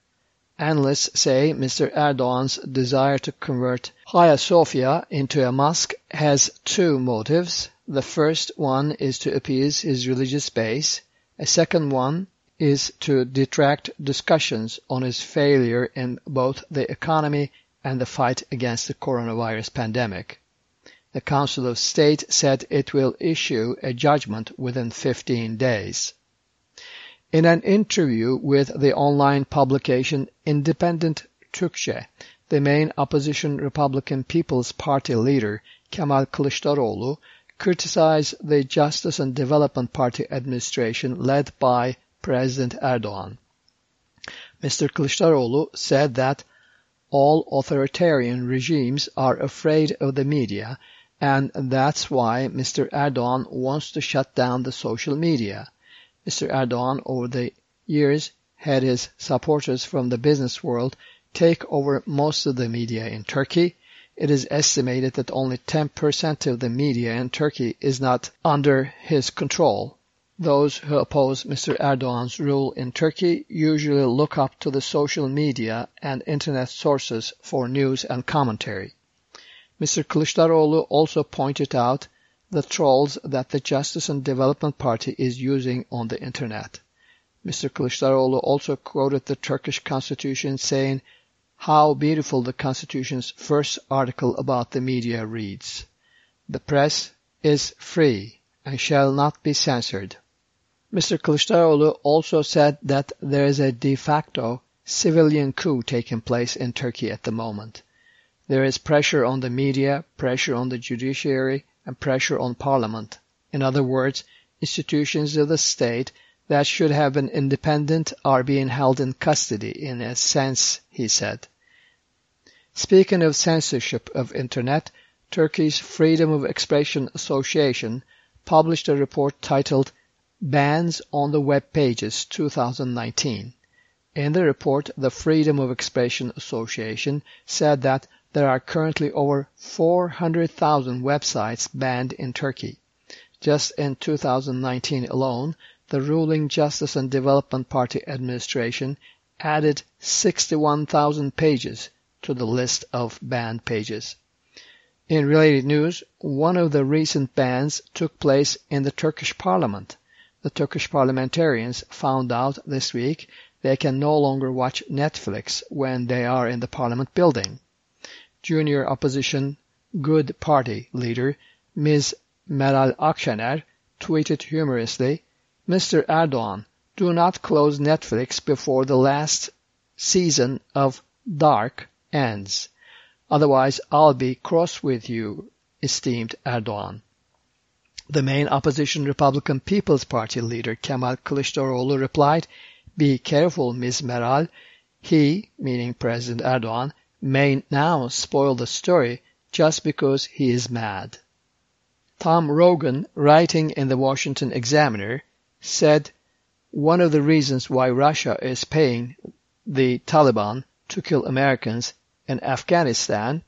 Analysts say Mr. Erdogan's desire to convert Hagia Sophia into a mosque has two motives. The first one is to appease his religious base. A second one is to detract discussions on his failure in both the economy and the fight against the coronavirus pandemic. The Council of State said it will issue a judgment within 15 days. In an interview with the online publication Independent Türkçe, the main opposition Republican People's Party leader Kemal Kılıçdaroğlu criticized the Justice and Development Party administration led by President Erdogan. Mr. Kılıçdaroğlu said that all authoritarian regimes are afraid of the media and that's why Mr. Erdogan wants to shut down the social media. Mr. Erdogan over the years had his supporters from the business world take over most of the media in Turkey. It is estimated that only 10% of the media in Turkey is not under his control. Those who oppose Mr. Erdogan's rule in Turkey usually look up to the social media and internet sources for news and commentary. Mr. Kılıçdaroğlu also pointed out the trolls that the Justice and Development Party is using on the internet. Mr. Kılıçdaroğlu also quoted the Turkish constitution saying how beautiful the constitution's first article about the media reads. The press is free and shall not be censored. Mr. Kılıçdaroğlu also said that there is a de facto civilian coup taking place in Turkey at the moment. There is pressure on the media, pressure on the judiciary, and pressure on parliament. In other words, institutions of the state that should have been independent are being held in custody in a sense, he said. Speaking of censorship of internet, Turkey's Freedom of Expression Association published a report titled Bans on the Web Pages 2019. In the report, the Freedom of Expression Association said that there are currently over 400,000 websites banned in Turkey. Just in 2019 alone, the ruling Justice and Development Party administration added 61,000 pages to the list of banned pages. In related news, one of the recent bans took place in the Turkish parliament. The Turkish parliamentarians found out this week they can no longer watch Netflix when they are in the parliament building junior opposition Good Party leader Ms. Meral Akşener tweeted humorously, Mr. Erdogan, do not close Netflix before the last season of Dark ends. Otherwise I'll be cross with you, esteemed Erdogan. The main opposition Republican People's Party leader Kemal Kılıçdaroğlu replied, Be careful, Ms. Meral. He, meaning President Erdogan, may now spoil the story just because he is mad. Tom Rogan, writing in the Washington Examiner, said one of the reasons why Russia is paying the Taliban to kill Americans in Afghanistan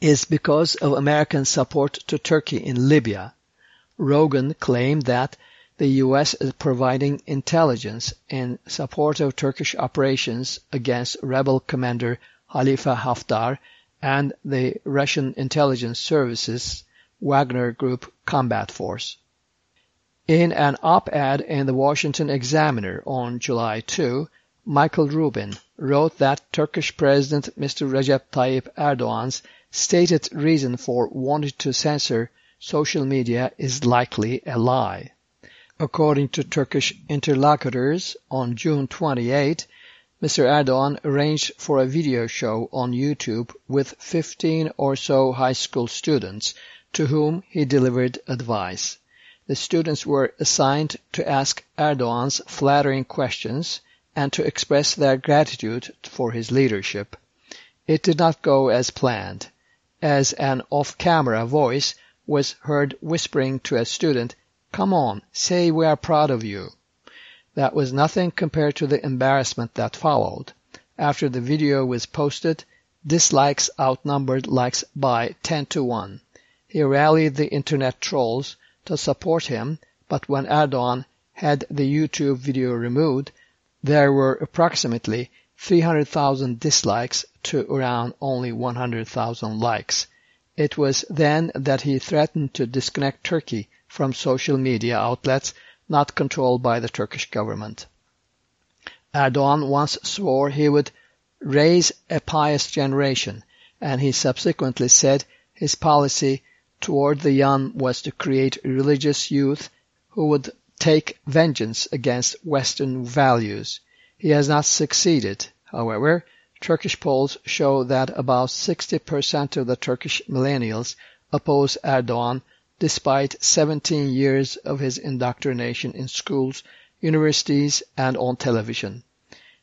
is because of American support to Turkey in Libya. Rogan claimed that the U.S. is providing intelligence in support of Turkish operations against rebel commander Khalifa Haftar and the Russian intelligence services Wagner Group combat force. In an op-ed in the Washington Examiner on July 2, Michael Rubin wrote that Turkish President Mr. Recep Tayyip Erdogan's stated reason for wanting to censor social media is likely a lie. According to Turkish interlocutors, on June 28, Mr. Erdogan arranged for a video show on YouTube with 15 or so high school students to whom he delivered advice. The students were assigned to ask Erdogan's flattering questions and to express their gratitude for his leadership. It did not go as planned, as an off-camera voice was heard whispering to a student, Come on, say we are proud of you. That was nothing compared to the embarrassment that followed. After the video was posted, dislikes outnumbered likes by 10 to 1. He rallied the internet trolls to support him, but when Erdogan had the YouTube video removed, there were approximately 300,000 dislikes to around only 100,000 likes. It was then that he threatened to disconnect Turkey from social media outlets not controlled by the Turkish government. Erdogan once swore he would raise a pious generation, and he subsequently said his policy toward the young was to create religious youth who would take vengeance against Western values. He has not succeeded, however. Turkish polls show that about 60% of the Turkish millennials oppose Erdogan despite 17 years of his indoctrination in schools, universities, and on television.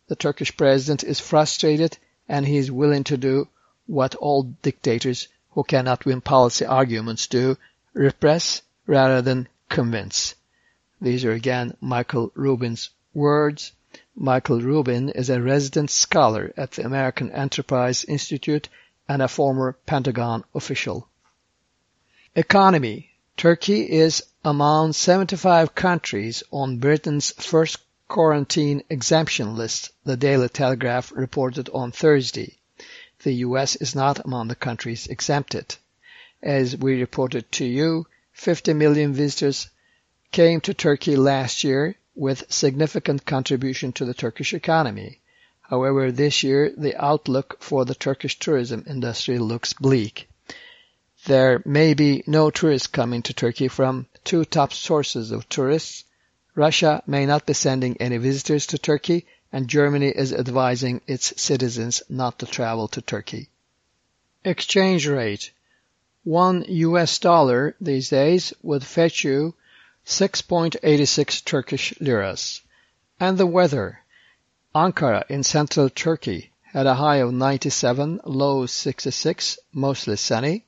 The Turkish president is frustrated and he is willing to do what all dictators who cannot win policy arguments do, repress rather than convince. These are again Michael Rubin's words. Michael Rubin is a resident scholar at the American Enterprise Institute and a former Pentagon official. Economy. Turkey is among 75 countries on Britain's first quarantine exemption list, the Daily Telegraph reported on Thursday the US is not among the countries exempted. As we reported to you, 50 million visitors came to Turkey last year with significant contribution to the Turkish economy. However, this year the outlook for the Turkish tourism industry looks bleak. There may be no tourists coming to Turkey from two top sources of tourists. Russia may not be sending any visitors to Turkey and Germany is advising its citizens not to travel to Turkey. Exchange rate. One US dollar these days would fetch you 6.86 Turkish liras. And the weather. Ankara in central Turkey had a high of 97, low 66, mostly sunny.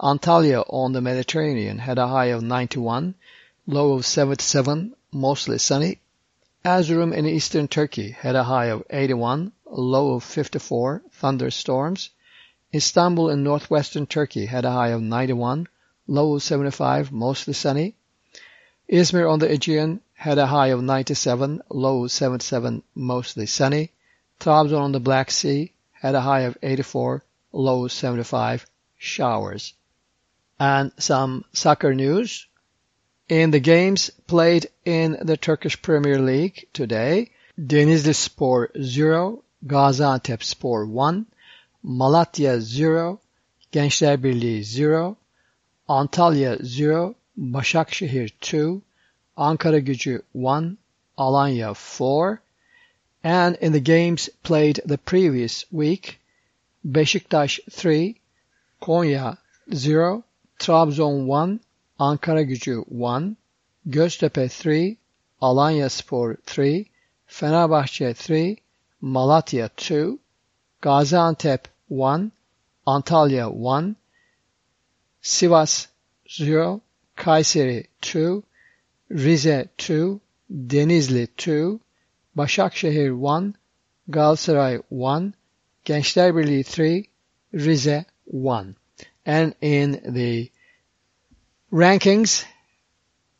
Antalya on the Mediterranean had a high of 91, low of 77, mostly sunny. Erzurum in eastern Turkey had a high of 81, a low of 54, thunderstorms. Istanbul in northwestern Turkey had a high of 91, low of 75, mostly sunny. Izmir on the Aegean had a high of 97, low of 77, mostly sunny. Trabzon on the Black Sea had a high of 84, low of 75, showers. And some soccer news. In the games played in the Turkish Premier League today, Denizli Spor 0, Gaziantep Spor 1, Malatya 0, Gençler Birliği 0, Antalya 0, Başakşehir 2, Ankara Gücü 1, Alanya 4, and in the games played the previous week, Beşiktaş 3, Konya 0, Trabzon 1, Ankara Gücü 1, Göztepe 3, Alanya Spor 3, Fenerbahçe 3, Malatya 2, Gaziantep 1, Antalya 1, Sivas 0, Kayseri 2, Rize 2, Denizli 2, Başakşehir 1, Galatasaray 1, Gençler Birliği 3, Rize 1. And in the rankings,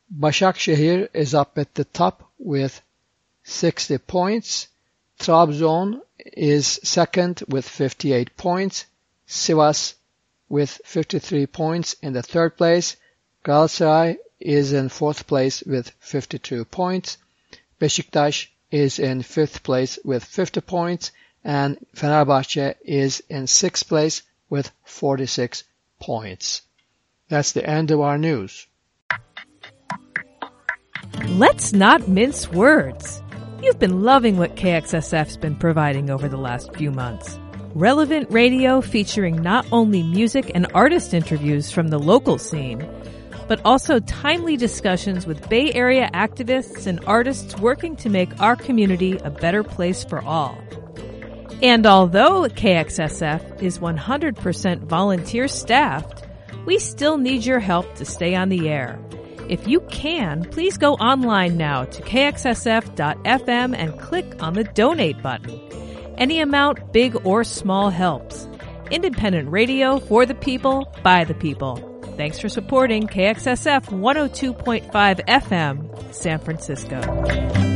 Başakşehir is up at the top with 60 points. Trabzon is second with 58 points. Sivas with 53 points in the third place. Galatasaray is in fourth place with 52 points. Beşiktaş is in fifth place with 50 points. And Fenerbahçe is in sixth place with 46 points. That's the end of our news. Let's not mince words. You've been loving what KXSF's been providing over the last few months. Relevant radio featuring not only music and artist interviews from the local scene, but also timely discussions with Bay Area activists and artists working to make our community a better place for all. And although KXSF is 100% volunteer staffed, we still need your help to stay on the air. If you can, please go online now to kxsf.fm and click on the donate button. Any amount, big or small, helps. Independent radio for the people, by the people. Thanks for supporting KXSF 102.5 FM, San Francisco.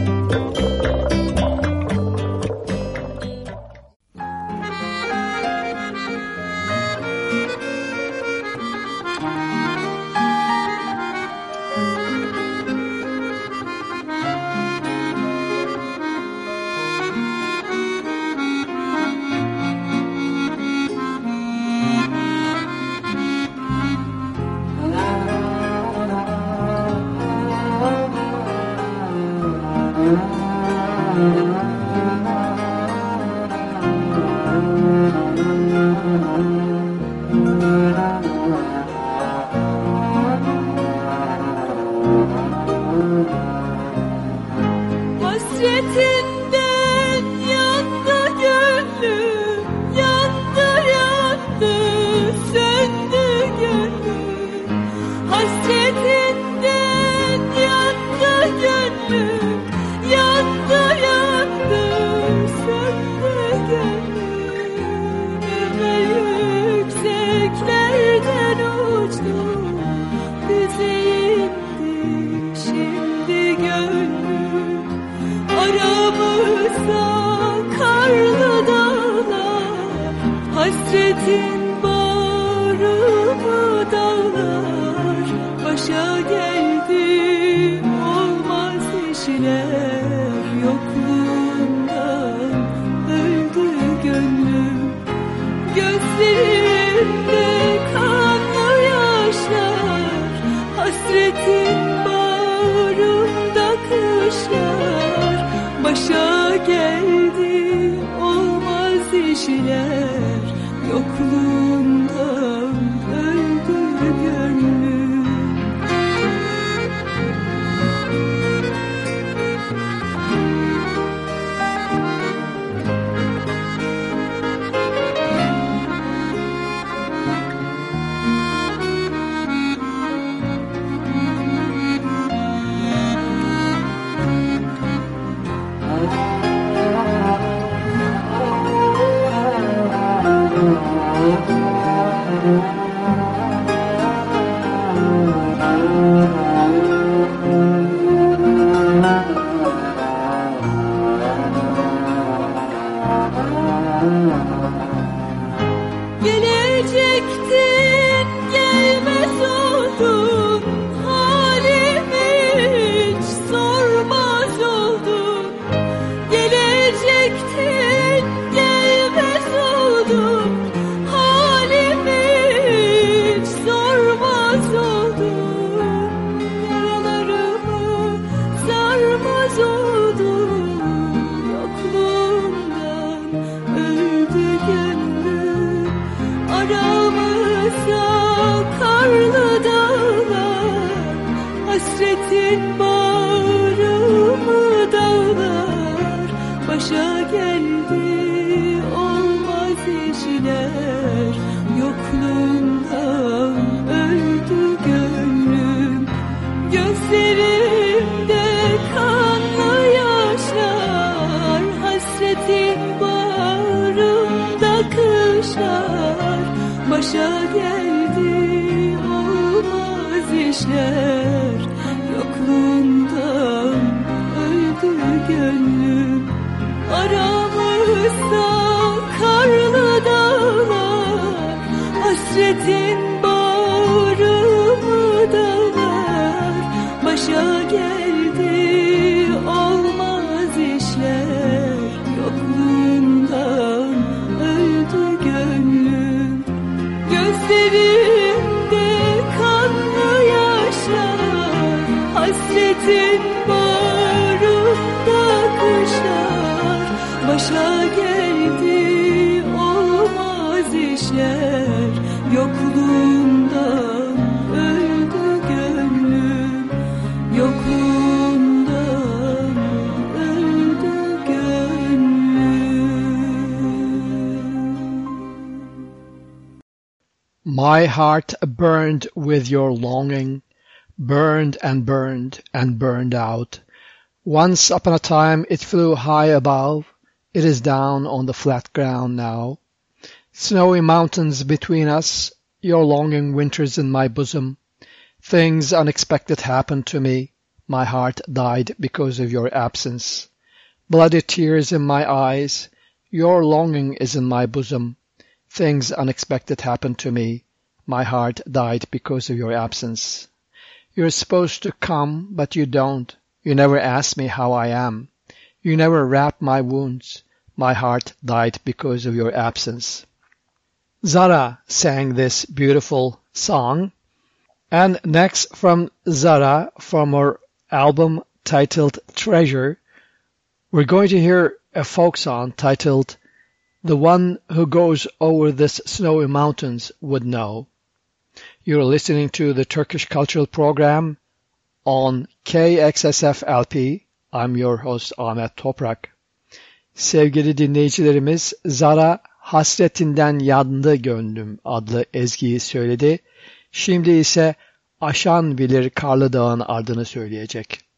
Başa geldi olmaz işler. Öldü gönlüm. Öldü gönlüm. My heart burned with your longing, burned and burned and burned out. Once upon a time it flew high above, it is down on the flat ground now. Snowy mountains between us, your longing winters in my bosom. Things unexpected happened to me, my heart died because of your absence. Bloody tears in my eyes, your longing is in my bosom. Things unexpected happened to me. My heart died because of your absence. You're supposed to come, but you don't. You never ask me how I am. You never wrapped my wounds. My heart died because of your absence. Zara sang this beautiful song. And next from Zara, from her album titled Treasure, we're going to hear a folk song titled The One Who Goes Over This Snowy Mountains Would Know. You're listening to the Turkish Cultural Program on KXSF LP. I'm your host Ahmet Toprak. Sevgili dinleyicilerimiz Zara Hasretinden Yandı Gönlüm adlı ezgiyi söyledi. Şimdi ise Aşan Bilir Karlı Dağın ardını söyleyecek.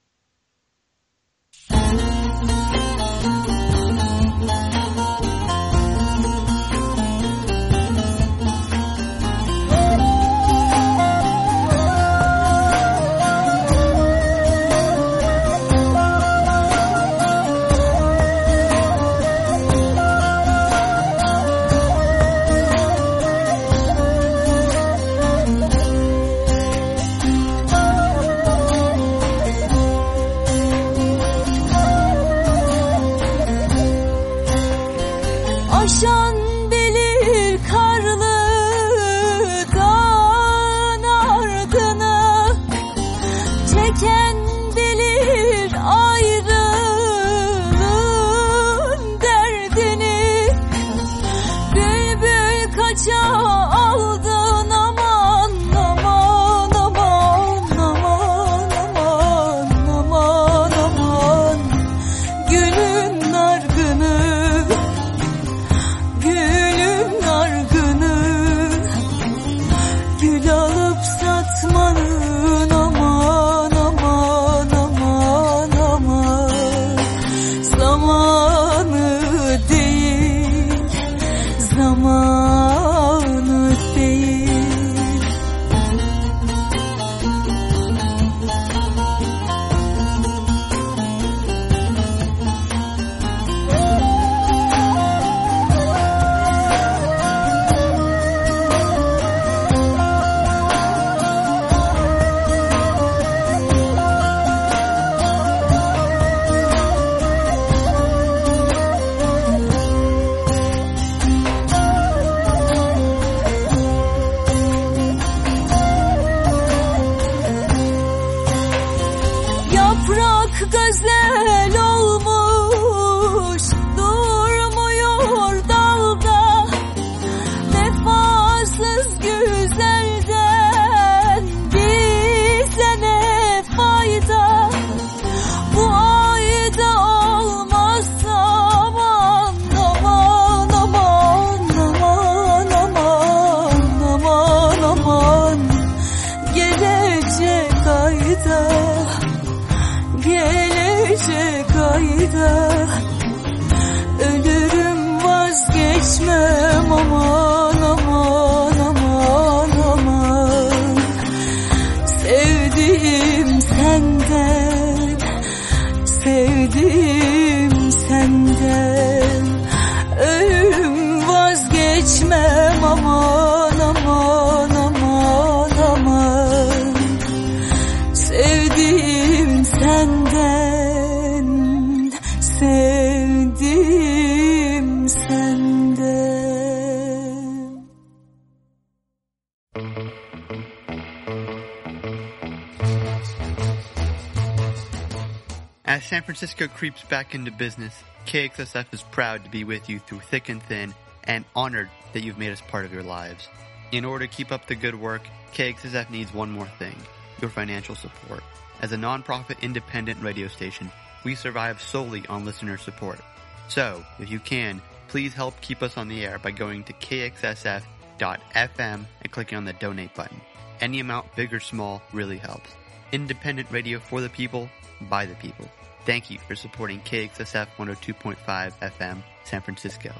Francisco creeps back into business, KXSF is proud to be with you through thick and thin and honored that you've made us part of your lives. In order to keep up the good work, KXSF needs one more thing your financial support. As a nonprofit independent radio station, we survive solely on listener support. So, if you can, please help keep us on the air by going to kxsf.fm and clicking on the donate button. Any amount, big or small, really helps. Independent radio for the people, by the people. Thank you for supporting KXSF 102.5 FM, San Francisco.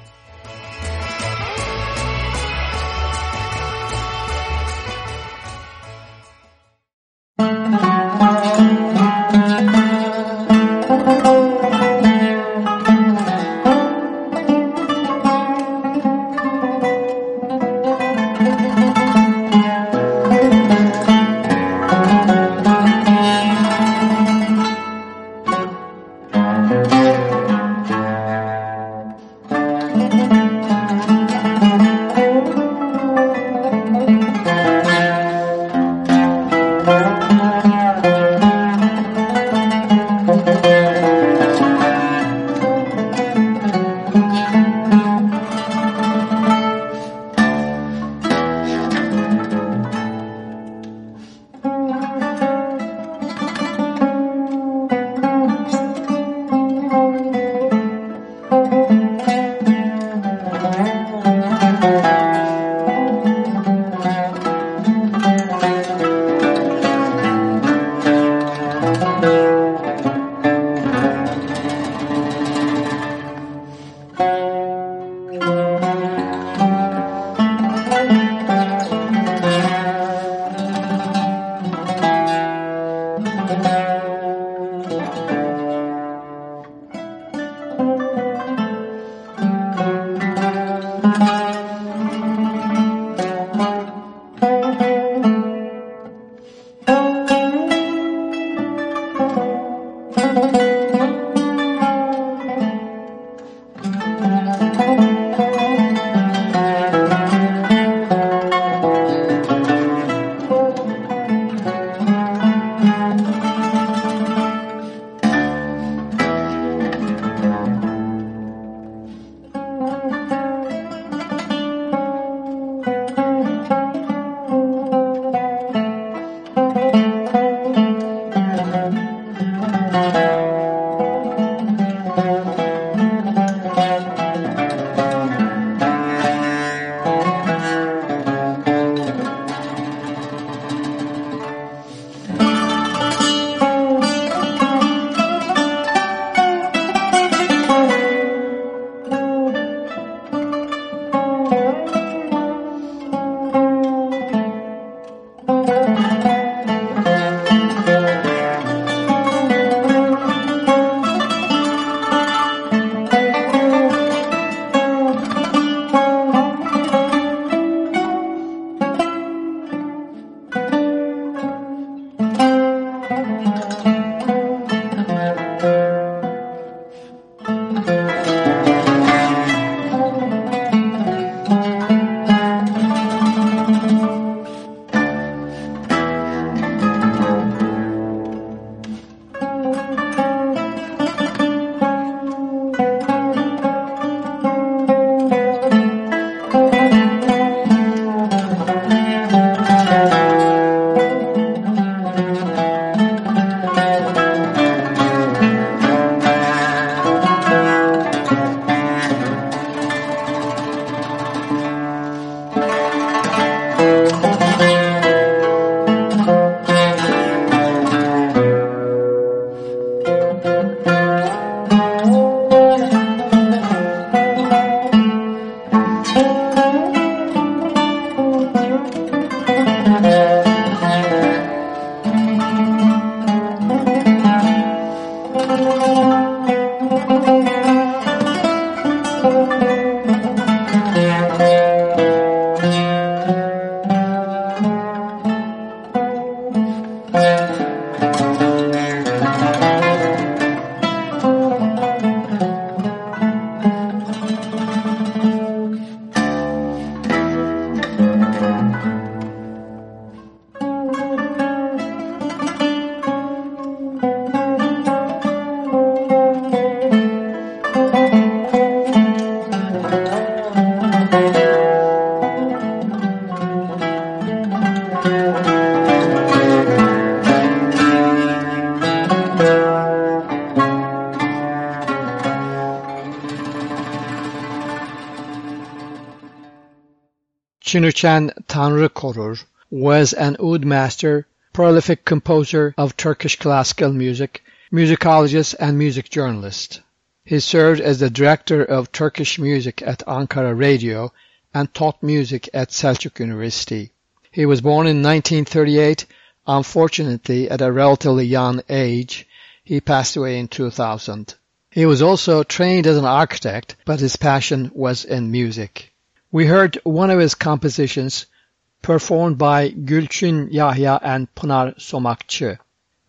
Chinuchen Tanrı Korur was an oud master, prolific composer of Turkish classical music, musicologist and music journalist. He served as the director of Turkish music at Ankara Radio and taught music at Selçuk University. He was born in 1938. Unfortunately, at a relatively young age, he passed away in 2000. He was also trained as an architect, but his passion was in music. We heard one of his compositions performed by Gülçin Yahya and Pınar Somakçı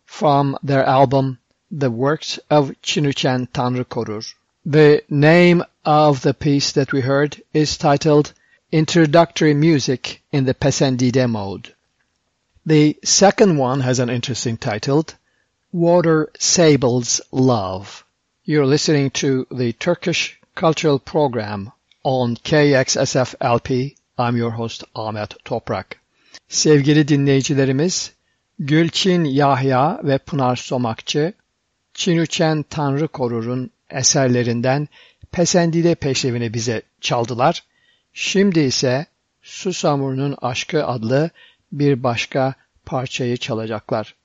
from their album The Works of Çinuçen Tanrıkorur. The name of the piece that we heard is titled Introductory Music in the Pesendide Mode. The second one has an interesting title, Water Sable's Love. You're listening to the Turkish Cultural Program on KXSF LP. I'm your host Ahmet Toprak. Sevgili dinleyicilerimiz, Gülçin Yahya ve Pınar Somakçı, Çinuçen Tanrı Korur'un eserlerinden Pesendide Peşrevini bize çaldılar. Şimdi ise Susamur'un Aşkı adlı bir başka parçayı çalacaklar.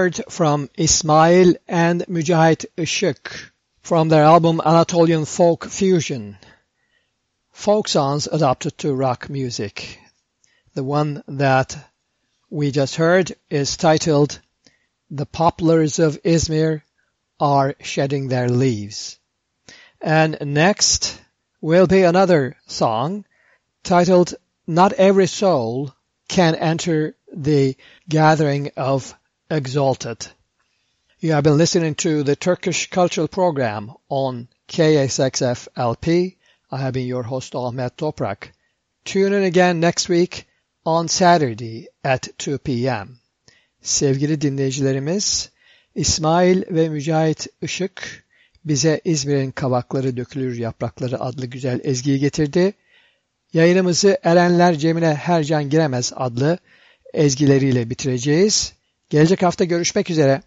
Heard from Ismail and Mücahit Işık from their album Anatolian Folk Fusion. Folk songs adapted to rock music. The one that we just heard is titled The Poplars of Izmir Are Shedding Their Leaves. And next will be another song titled Not Every Soul Can Enter the Gathering of Exalted. You have been listening to the Turkish Cultural Program on KXXF LP. I have been your host Ahmet Toprak. Tune in again next week on Saturday at 2 p.m. Sevgili dinleyicilerimiz, İsmail ve Mücahit Işık bize İzmir'in kabakları dökülür yaprakları adlı güzel ezgiyi getirdi. Yayınımızı Erenler Cemile Hercan Giremez adlı ezgileriyle bitireceğiz. Gelecek hafta görüşmek üzere.